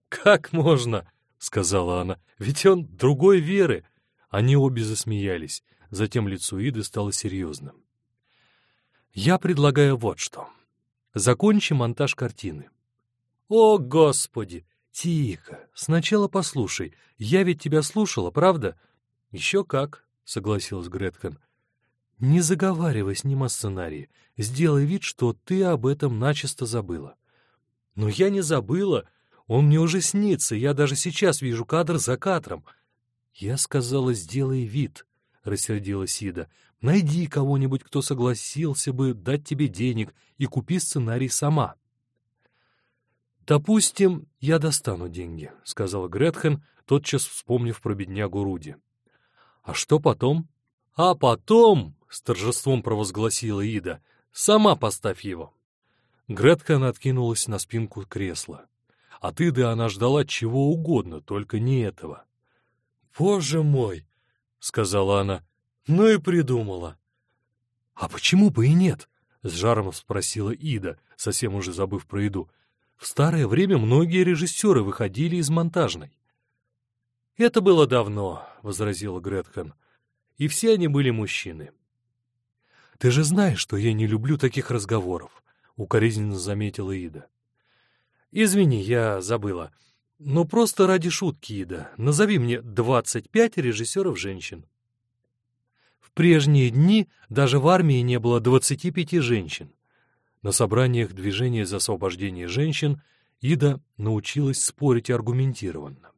«Как можно?» — сказала она. «Ведь он другой веры». Они обе засмеялись. Затем лицо Иды стало серьезным. «Я предлагаю вот что. Закончи монтаж картины. О, Господи! Тихо. Сначала послушай. Я ведь тебя слушала, правда? Еще как, согласилась Гретхен. Не заговаривай с ним о сценарии. Сделай вид, что ты об этом начисто забыла. Но я не забыла. Он мне уже снится. Я даже сейчас вижу кадр за кадром. Я сказала, сделай вид, — рассердилась Ида. Найди кого-нибудь, кто согласился бы дать тебе денег, и купи сценарий сама. «Допустим, я достану деньги», — сказала Гретхен, тотчас вспомнив про беднягу Руди. «А что потом?» «А потом», — с торжеством провозгласила Ида, — «сама поставь его». Гретхен откинулась на спинку кресла. От Иды она ждала чего угодно, только не этого. «Боже мой!» — сказала она. Ну и придумала. — А почему бы и нет? — с жаром спросила Ида, совсем уже забыв про еду. В старое время многие режиссеры выходили из монтажной. — Это было давно, — возразила Гретхен. — И все они были мужчины. — Ты же знаешь, что я не люблю таких разговоров, — укоризненно заметила Ида. — Извини, я забыла. Но просто ради шутки, Ида, назови мне двадцать пять режиссеров женщин. В прежние дни даже в армии не было 25 женщин. На собраниях движения за освобождение женщин Ида научилась спорить аргументированно.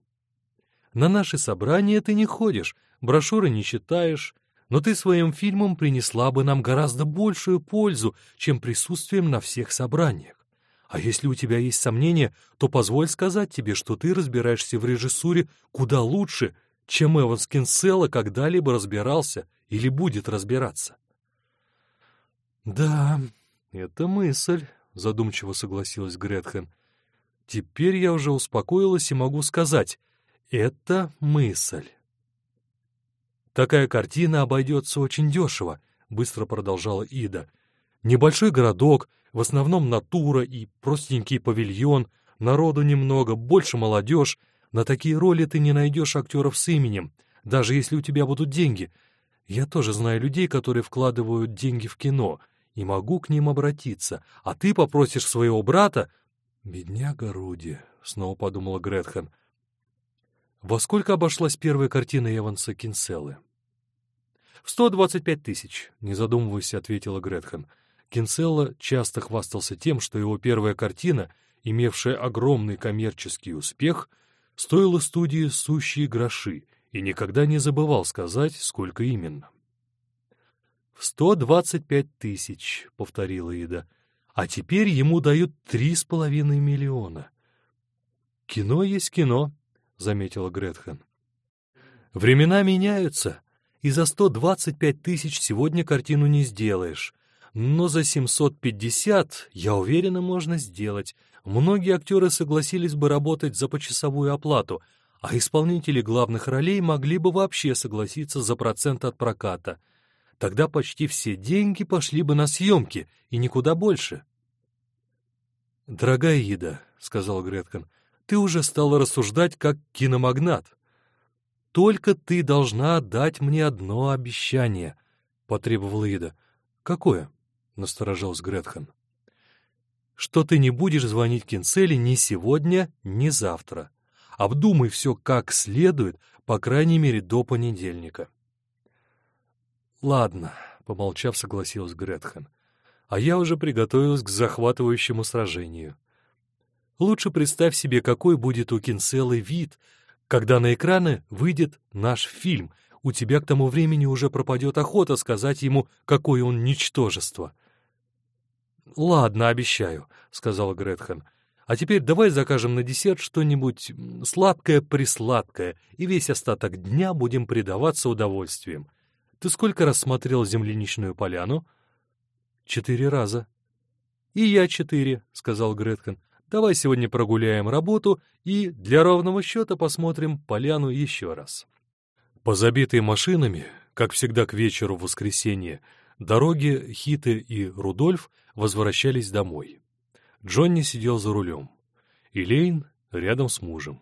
На наши собрания ты не ходишь, брошюры не читаешь, но ты своим фильмом принесла бы нам гораздо большую пользу, чем присутствием на всех собраниях. А если у тебя есть сомнения, то позволь сказать тебе, что ты разбираешься в режиссуре куда лучше, чем Эванс Кинселла когда-либо разбирался или будет разбираться. «Да, это мысль», — задумчиво согласилась Гретхен. «Теперь я уже успокоилась и могу сказать, это мысль». «Такая картина обойдется очень дешево», — быстро продолжала Ида. «Небольшой городок, в основном натура и простенький павильон, народу немного, больше молодежь, на такие роли ты не найдешь актеров с именем, даже если у тебя будут деньги. Я тоже знаю людей, которые вкладывают деньги в кино, и могу к ним обратиться. А ты попросишь своего брата...» «Бедняга Руди», — снова подумала Гретхен. «Во сколько обошлась первая картина Эванса Кинселлы?» «В сто двадцать пять тысяч», — не задумываясь, ответила Гретхен. Кинселла часто хвастался тем, что его первая картина, имевшая огромный коммерческий успех — стоила студии сущие гроши и никогда не забывал сказать, сколько именно. «В сто двадцать пять тысяч», — повторила Ида, — «а теперь ему дают три с половиной миллиона». «Кино есть кино», — заметила Гретхен. «Времена меняются, и за 125 тысяч сегодня картину не сделаешь. Но за 750, я уверена, можно сделать. Многие актеры согласились бы работать за почасовую оплату, а исполнители главных ролей могли бы вообще согласиться за процент от проката. Тогда почти все деньги пошли бы на съемки, и никуда больше. «Дорогая Ида», — сказал Греткон, — «ты уже стала рассуждать как киномагнат. Только ты должна дать мне одно обещание», — потребовала Ида. «Какое?» — насторожился Гретхен. «Что ты не будешь звонить Кинцели ни сегодня, ни завтра. Обдумай все как следует, по крайней мере, до понедельника». «Ладно», — помолчав, согласилась Гретхен. «А я уже приготовилась к захватывающему сражению. Лучше представь себе, какой будет у Кинцелы вид, когда на экраны выйдет наш фильм. У тебя к тому времени уже пропадет охота сказать ему, какое он ничтожество. «Ладно, обещаю», — сказала Гретхен. «А теперь давай закажем на десерт что-нибудь сладкое-присладкое, и весь остаток дня будем предаваться удовольствием. Ты сколько раз смотрел земляничную поляну?» «Четыре раза». «И я четыре», — сказал Гретхен. «Давай сегодня прогуляем работу и для ровного счета посмотрим поляну еще раз». По забитой машинами, как всегда к вечеру в воскресенье, дороги Хиты и Рудольф возвращались домой. Джонни сидел за рулем. Илейн рядом с мужем.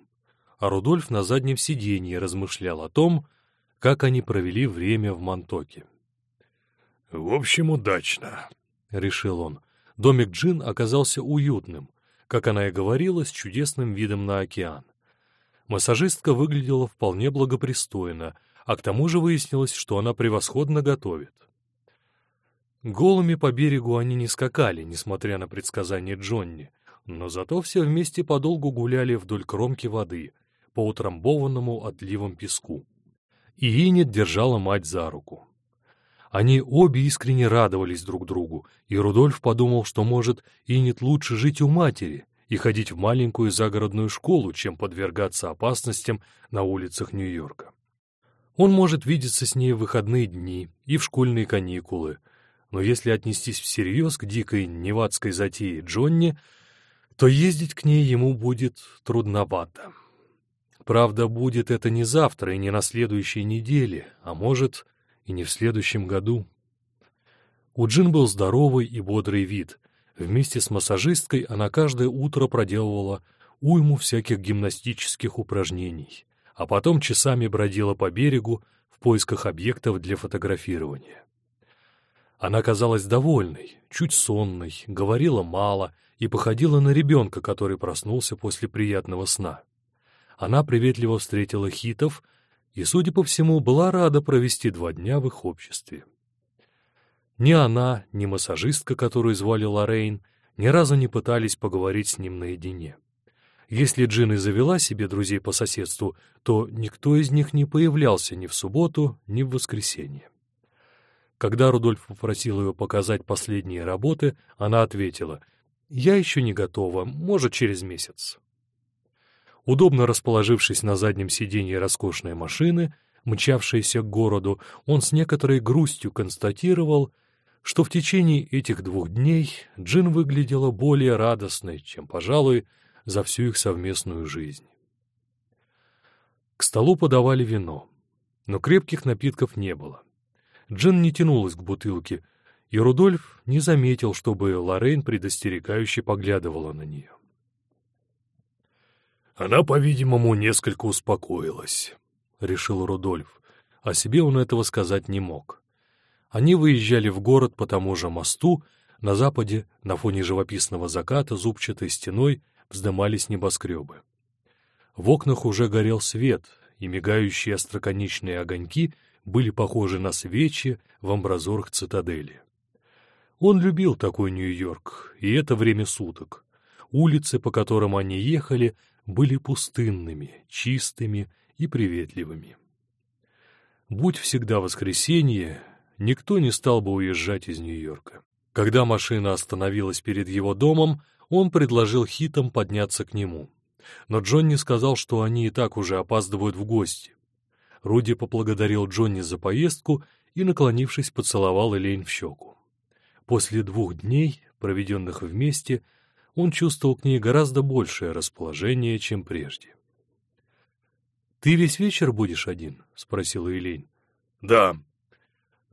А Рудольф на заднем сиденье размышлял о том, как они провели время в Монтоке. «В общем, удачно», — решил он. Домик Джин оказался уютным, как она и говорила, с чудесным видом на океан. Массажистка выглядела вполне благопристойно, а к тому же выяснилось, что она превосходно готовит. Голыми по берегу они не скакали, несмотря на предсказания Джонни, но зато все вместе подолгу гуляли вдоль кромки воды, по утрамбованному отливом песку. И Инет держала мать за руку. Они обе искренне радовались друг другу, и Рудольф подумал, что, может, Инет лучше жить у матери и ходить в маленькую загородную школу, чем подвергаться опасностям на улицах Нью-Йорка. Он может видеться с ней в выходные дни и в школьные каникулы, но если отнестись всерьез к дикой невадской затее Джонни, то ездить к ней ему будет трудновато. Правда, будет это не завтра и не на следующей неделе, а может и не в следующем году. У Джин был здоровый и бодрый вид. Вместе с массажисткой она каждое утро проделывала уйму всяких гимнастических упражнений, а потом часами бродила по берегу в поисках объектов для фотографирования. Она казалась довольной, чуть сонной, говорила мало и походила на ребенка, который проснулся после приятного сна. Она приветливо встретила хитов и, судя по всему, была рада провести два дня в их обществе. Ни она, ни массажистка, которую звали Лоррейн, ни разу не пытались поговорить с ним наедине. Если Джин и завела себе друзей по соседству, то никто из них не появлялся ни в субботу, ни в воскресенье. Когда Рудольф попросил ее показать последние работы, она ответила, «Я еще не готова, может, через месяц». Удобно расположившись на заднем сиденье роскошной машины, мчавшейся к городу, он с некоторой грустью констатировал, что в течение этих двух дней Джин выглядела более радостной, чем, пожалуй, за всю их совместную жизнь. К столу подавали вино, но крепких напитков не было. Джин не тянулась к бутылке, и Рудольф не заметил, чтобы Лоррейн предостерегающе поглядывала на нее. «Она, по-видимому, несколько успокоилась», — решил Рудольф. О себе он этого сказать не мог. Они выезжали в город по тому же мосту, на западе, на фоне живописного заката, зубчатой стеной вздымались небоскребы. В окнах уже горел свет, и мигающие остроконечные огоньки — были похожи на свечи в амбразурах цитадели. Он любил такой Нью-Йорк, и это время суток. Улицы, по которым они ехали, были пустынными, чистыми и приветливыми. Будь всегда воскресенье, никто не стал бы уезжать из Нью-Йорка. Когда машина остановилась перед его домом, он предложил Хитам подняться к нему. Но Джонни сказал, что они и так уже опаздывают в гости. Руди поблагодарил Джонни за поездку и, наклонившись, поцеловал Элейн в щеку. После двух дней, проведенных вместе, он чувствовал к ней гораздо большее расположение, чем прежде. «Ты весь вечер будешь один?» — спросила Элейн. «Да».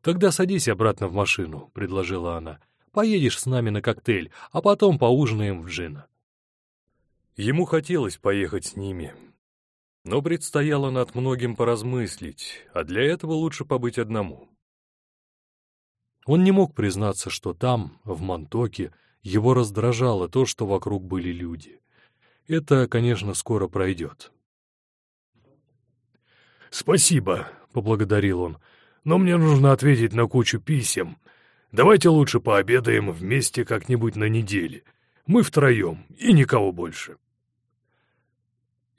«Тогда садись обратно в машину», — предложила она. «Поедешь с нами на коктейль, а потом поужинаем в Джина». Ему хотелось поехать с ними, но предстояло над многим поразмыслить, а для этого лучше побыть одному. Он не мог признаться, что там, в Монтоке, его раздражало то, что вокруг были люди. Это, конечно, скоро пройдет. «Спасибо», — поблагодарил он, — «но мне нужно ответить на кучу писем. Давайте лучше пообедаем вместе как-нибудь на неделе. Мы втроем, и никого больше».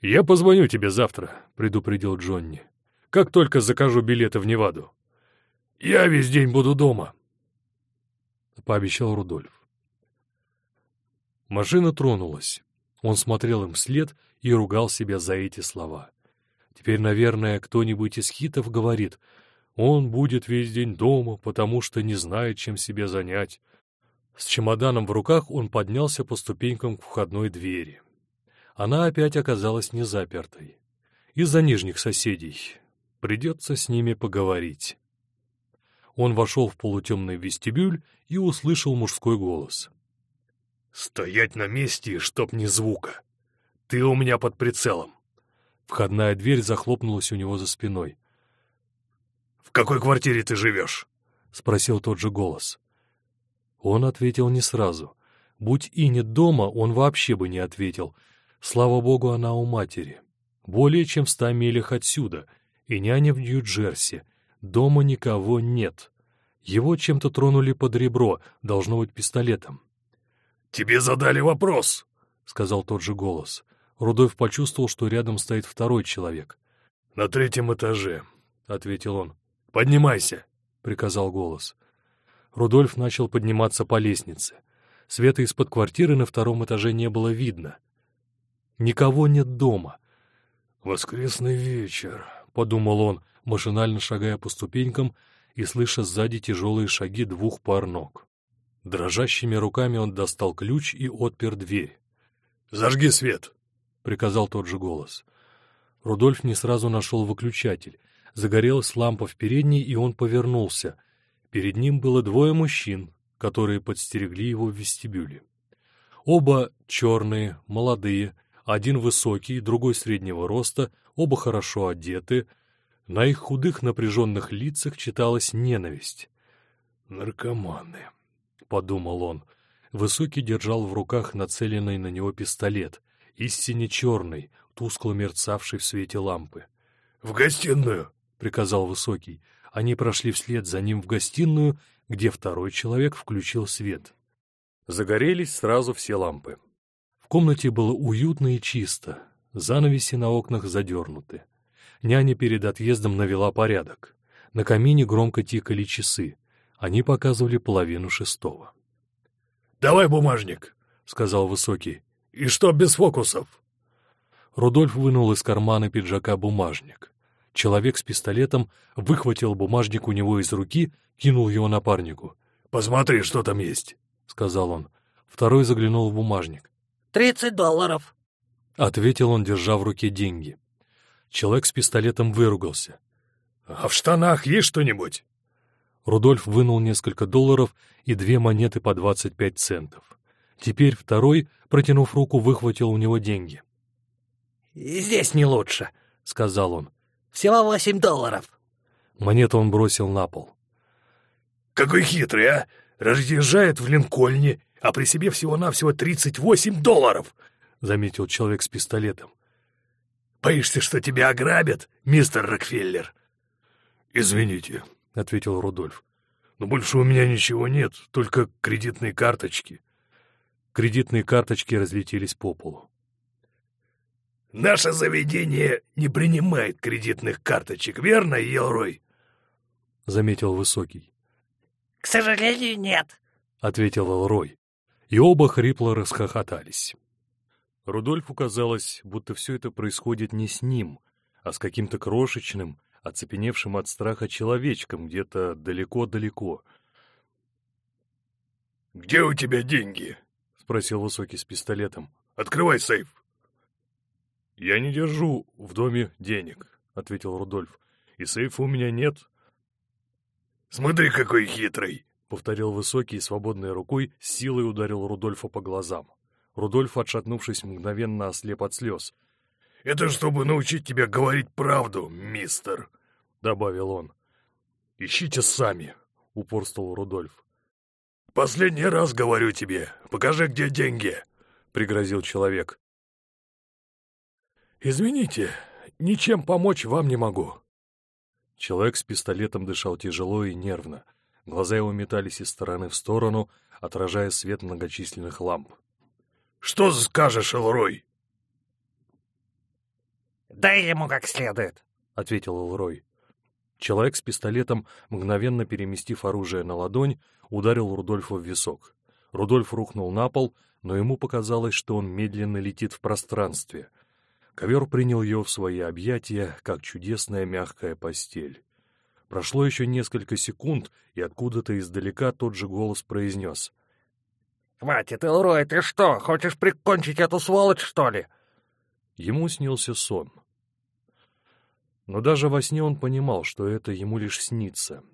«Я позвоню тебе завтра», — предупредил Джонни. «Как только закажу билеты в Неваду». «Я весь день буду дома», — пообещал Рудольф. Машина тронулась. Он смотрел им вслед и ругал себя за эти слова. Теперь, наверное, кто-нибудь из хитов говорит, он будет весь день дома, потому что не знает, чем себе занять. С чемоданом в руках он поднялся по ступенькам к входной двери. Она опять оказалась незапертой. Из-за нижних соседей. Придется с ними поговорить. Он вошел в полутемный вестибюль и услышал мужской голос. «Стоять на месте, чтоб ни звука! Ты у меня под прицелом!» Входная дверь захлопнулась у него за спиной. «В какой квартире ты живешь?» — спросил тот же голос. Он ответил не сразу. Будь и не дома, он вообще бы не ответил. Слава богу, она у матери. Более чем в ста милях отсюда, и няня в Нью-Джерси. Дома никого нет. Его чем-то тронули под ребро, должно быть пистолетом. «Тебе задали вопрос», — сказал тот же голос. Рудольф почувствовал, что рядом стоит второй человек. «На третьем этаже», — ответил он. «Поднимайся», — приказал голос. Рудольф начал подниматься по лестнице. Света из-под квартиры на втором этаже не было видно. Никого нет дома. «Воскресный вечер», — подумал он, машинально шагая по ступенькам и слыша сзади тяжелые шаги двух пар ног. Дрожащими руками он достал ключ и отпер дверь. «Зажги свет!» — приказал тот же голос. Рудольф не сразу нашел выключатель. Загорелась лампа в передней, и он повернулся. Перед ним было двое мужчин, которые подстерегли его в вестибюле. Оба черные, молодые, один высокий, другой среднего роста, оба хорошо одеты. На их худых напряженных лицах читалась ненависть. «Наркоманы», — подумал он. Высокий держал в руках нацеленный на него пистолет истине черный, тускло мерцавший в свете лампы. «В гостиную!» — приказал Высокий. Они прошли вслед за ним в гостиную, где второй человек включил свет. Загорелись сразу все лампы. В комнате было уютно и чисто, занавеси на окнах задернуты. Няня перед отъездом навела порядок. На камине громко тикали часы. Они показывали половину шестого. «Давай бумажник», — сказал Высокий. «И что без фокусов?» Рудольф вынул из кармана пиджака бумажник. Человек с пистолетом выхватил бумажник у него из руки, кинул его напарнику. «Посмотри, что там есть», — сказал он. Второй заглянул в бумажник. «Тридцать долларов», — ответил он, держа в руке деньги. Человек с пистолетом выругался. «А в штанах есть что-нибудь?» Рудольф вынул несколько долларов и две монеты по двадцать пять центов. Теперь второй, протянув руку, выхватил у него деньги. «Здесь не лучше», — сказал он. «Всего восемь долларов». Монету он бросил на пол. «Какой хитрый, а! Разъезжает в Линкольне, а при себе всего-навсего тридцать восемь долларов!» — заметил человек с пистолетом. «Боишься, что тебя ограбят, мистер Рокфеллер?» «Извините», — ответил Рудольф. «Но больше у меня ничего нет, только кредитные карточки». Кредитные карточки разлетелись по полу. «Наше заведение не принимает кредитных карточек, верно, Елрой?» — заметил Высокий. «К сожалению, нет», — ответил Элрой. И оба хрипло расхохотались. Рудольфу казалось, будто все это происходит не с ним, а с каким-то крошечным, оцепеневшим от страха человечком где-то далеко-далеко. «Где у тебя деньги?» — спросил Высокий с пистолетом. «Открывай сейф!» «Я не держу в доме денег», — ответил Рудольф. «И сейфа у меня нет». «Смотри, какой хитрый!» — повторил Высокий и свободной рукой силой ударил Рудольфа по глазам. Рудольф, отшатнувшись, мгновенно ослеп от слез. «Это чтобы научить тебя говорить правду, мистер», — добавил он. «Ищите сами», — упорствовал Рудольф. «Последний раз говорю тебе, покажи, где деньги», — пригрозил человек. «Извините, ничем помочь вам не могу». Человек с пистолетом дышал тяжело и нервно. Глаза его метались из стороны в сторону, отражая свет многочисленных ламп. «Что скажешь, Элрой?» «Дай ему как следует», — ответил Элрой. Человек с пистолетом, мгновенно переместив оружие на ладонь, ударил Рудольфа в висок. Рудольф рухнул на пол, но ему показалось, что он медленно летит в пространстве. Ковер принял ее в свои объятия, как чудесная мягкая постель. Прошло еще несколько секунд, и откуда-то издалека тот же голос произнес. «Хватит, Элрой, ты что, хочешь прикончить эту сволочь, что ли?» Ему снился сон. Но даже во сне он понимал, что это ему лишь снится.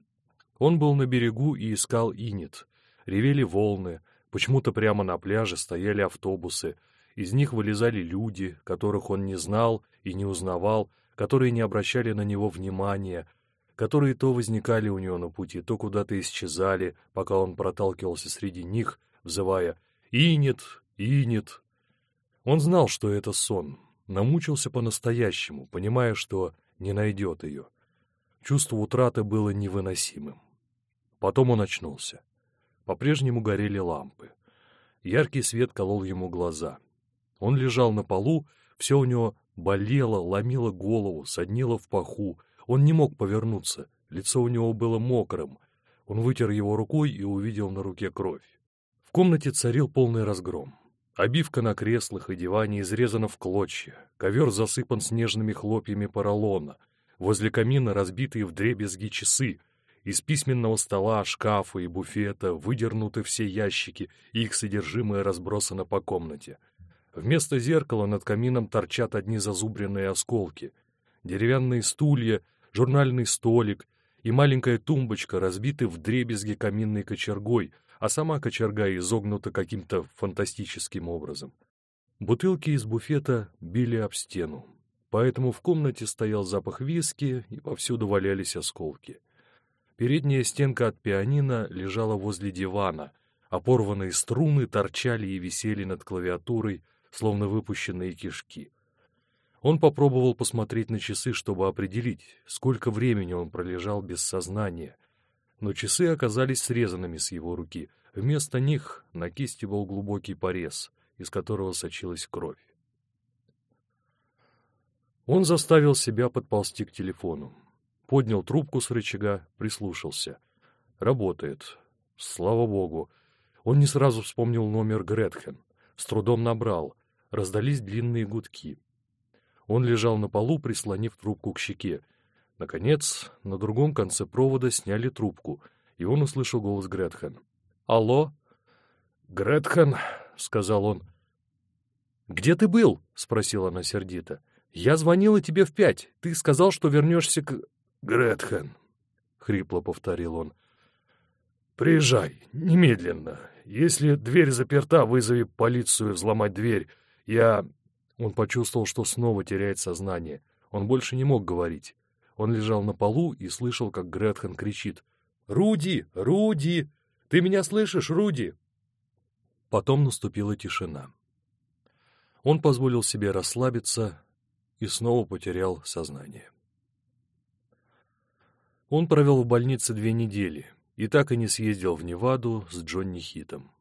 Он был на берегу и искал Инет. Ревели волны, почему-то прямо на пляже стояли автобусы. Из них вылезали люди, которых он не знал и не узнавал, которые не обращали на него внимания, которые то возникали у него на пути, то куда-то исчезали, пока он проталкивался среди них, взывая «Инет! Инет!». Он знал, что это сон, намучился по-настоящему, понимая, что не найдет ее. Чувство утраты было невыносимым. Потом он очнулся. По-прежнему горели лампы. Яркий свет колол ему глаза. Он лежал на полу, все у него болело, ломило голову, соднило в паху. Он не мог повернуться, лицо у него было мокрым. Он вытер его рукой и увидел на руке кровь. В комнате царил полный разгром. Обивка на креслах и диване изрезана в клочья, ковер засыпан снежными хлопьями поролона, возле камина разбитые вдребезги часы, из письменного стола, шкафа и буфета выдернуты все ящики, их содержимое разбросано по комнате. Вместо зеркала над камином торчат одни зазубренные осколки. Деревянные стулья, журнальный столик и маленькая тумбочка разбиты вдребезги каминной кочергой — а сама кочерга изогнута каким-то фантастическим образом. Бутылки из буфета били об стену, поэтому в комнате стоял запах виски и повсюду валялись осколки. Передняя стенка от пианино лежала возле дивана, а порванные струны торчали и висели над клавиатурой, словно выпущенные кишки. Он попробовал посмотреть на часы, чтобы определить, сколько времени он пролежал без сознания, но часы оказались срезанными с его руки. Вместо них на кисти был глубокий порез, из которого сочилась кровь. Он заставил себя подползти к телефону. Поднял трубку с рычага, прислушался. Работает. Слава богу. Он не сразу вспомнил номер Гретхен. С трудом набрал. Раздались длинные гудки. Он лежал на полу, прислонив трубку к щеке. Наконец, на другом конце провода сняли трубку, и он услышал голос Гретхен. «Алло?» «Гретхен», — сказал он. «Где ты был?» — спросила она сердито. «Я звонила тебе в пять. Ты сказал, что вернешься к...» «Гретхен», — хрипло повторил он. «Приезжай, немедленно. Если дверь заперта, вызови полицию взломать дверь. Я...» Он почувствовал, что снова теряет сознание. Он больше не мог говорить. Он лежал на полу и слышал, как Гретхен кричит «Руди! Руди! Ты меня слышишь, Руди?» Потом наступила тишина. Он позволил себе расслабиться и снова потерял сознание. Он провел в больнице две недели и так и не съездил в Неваду с Джонни Хитом.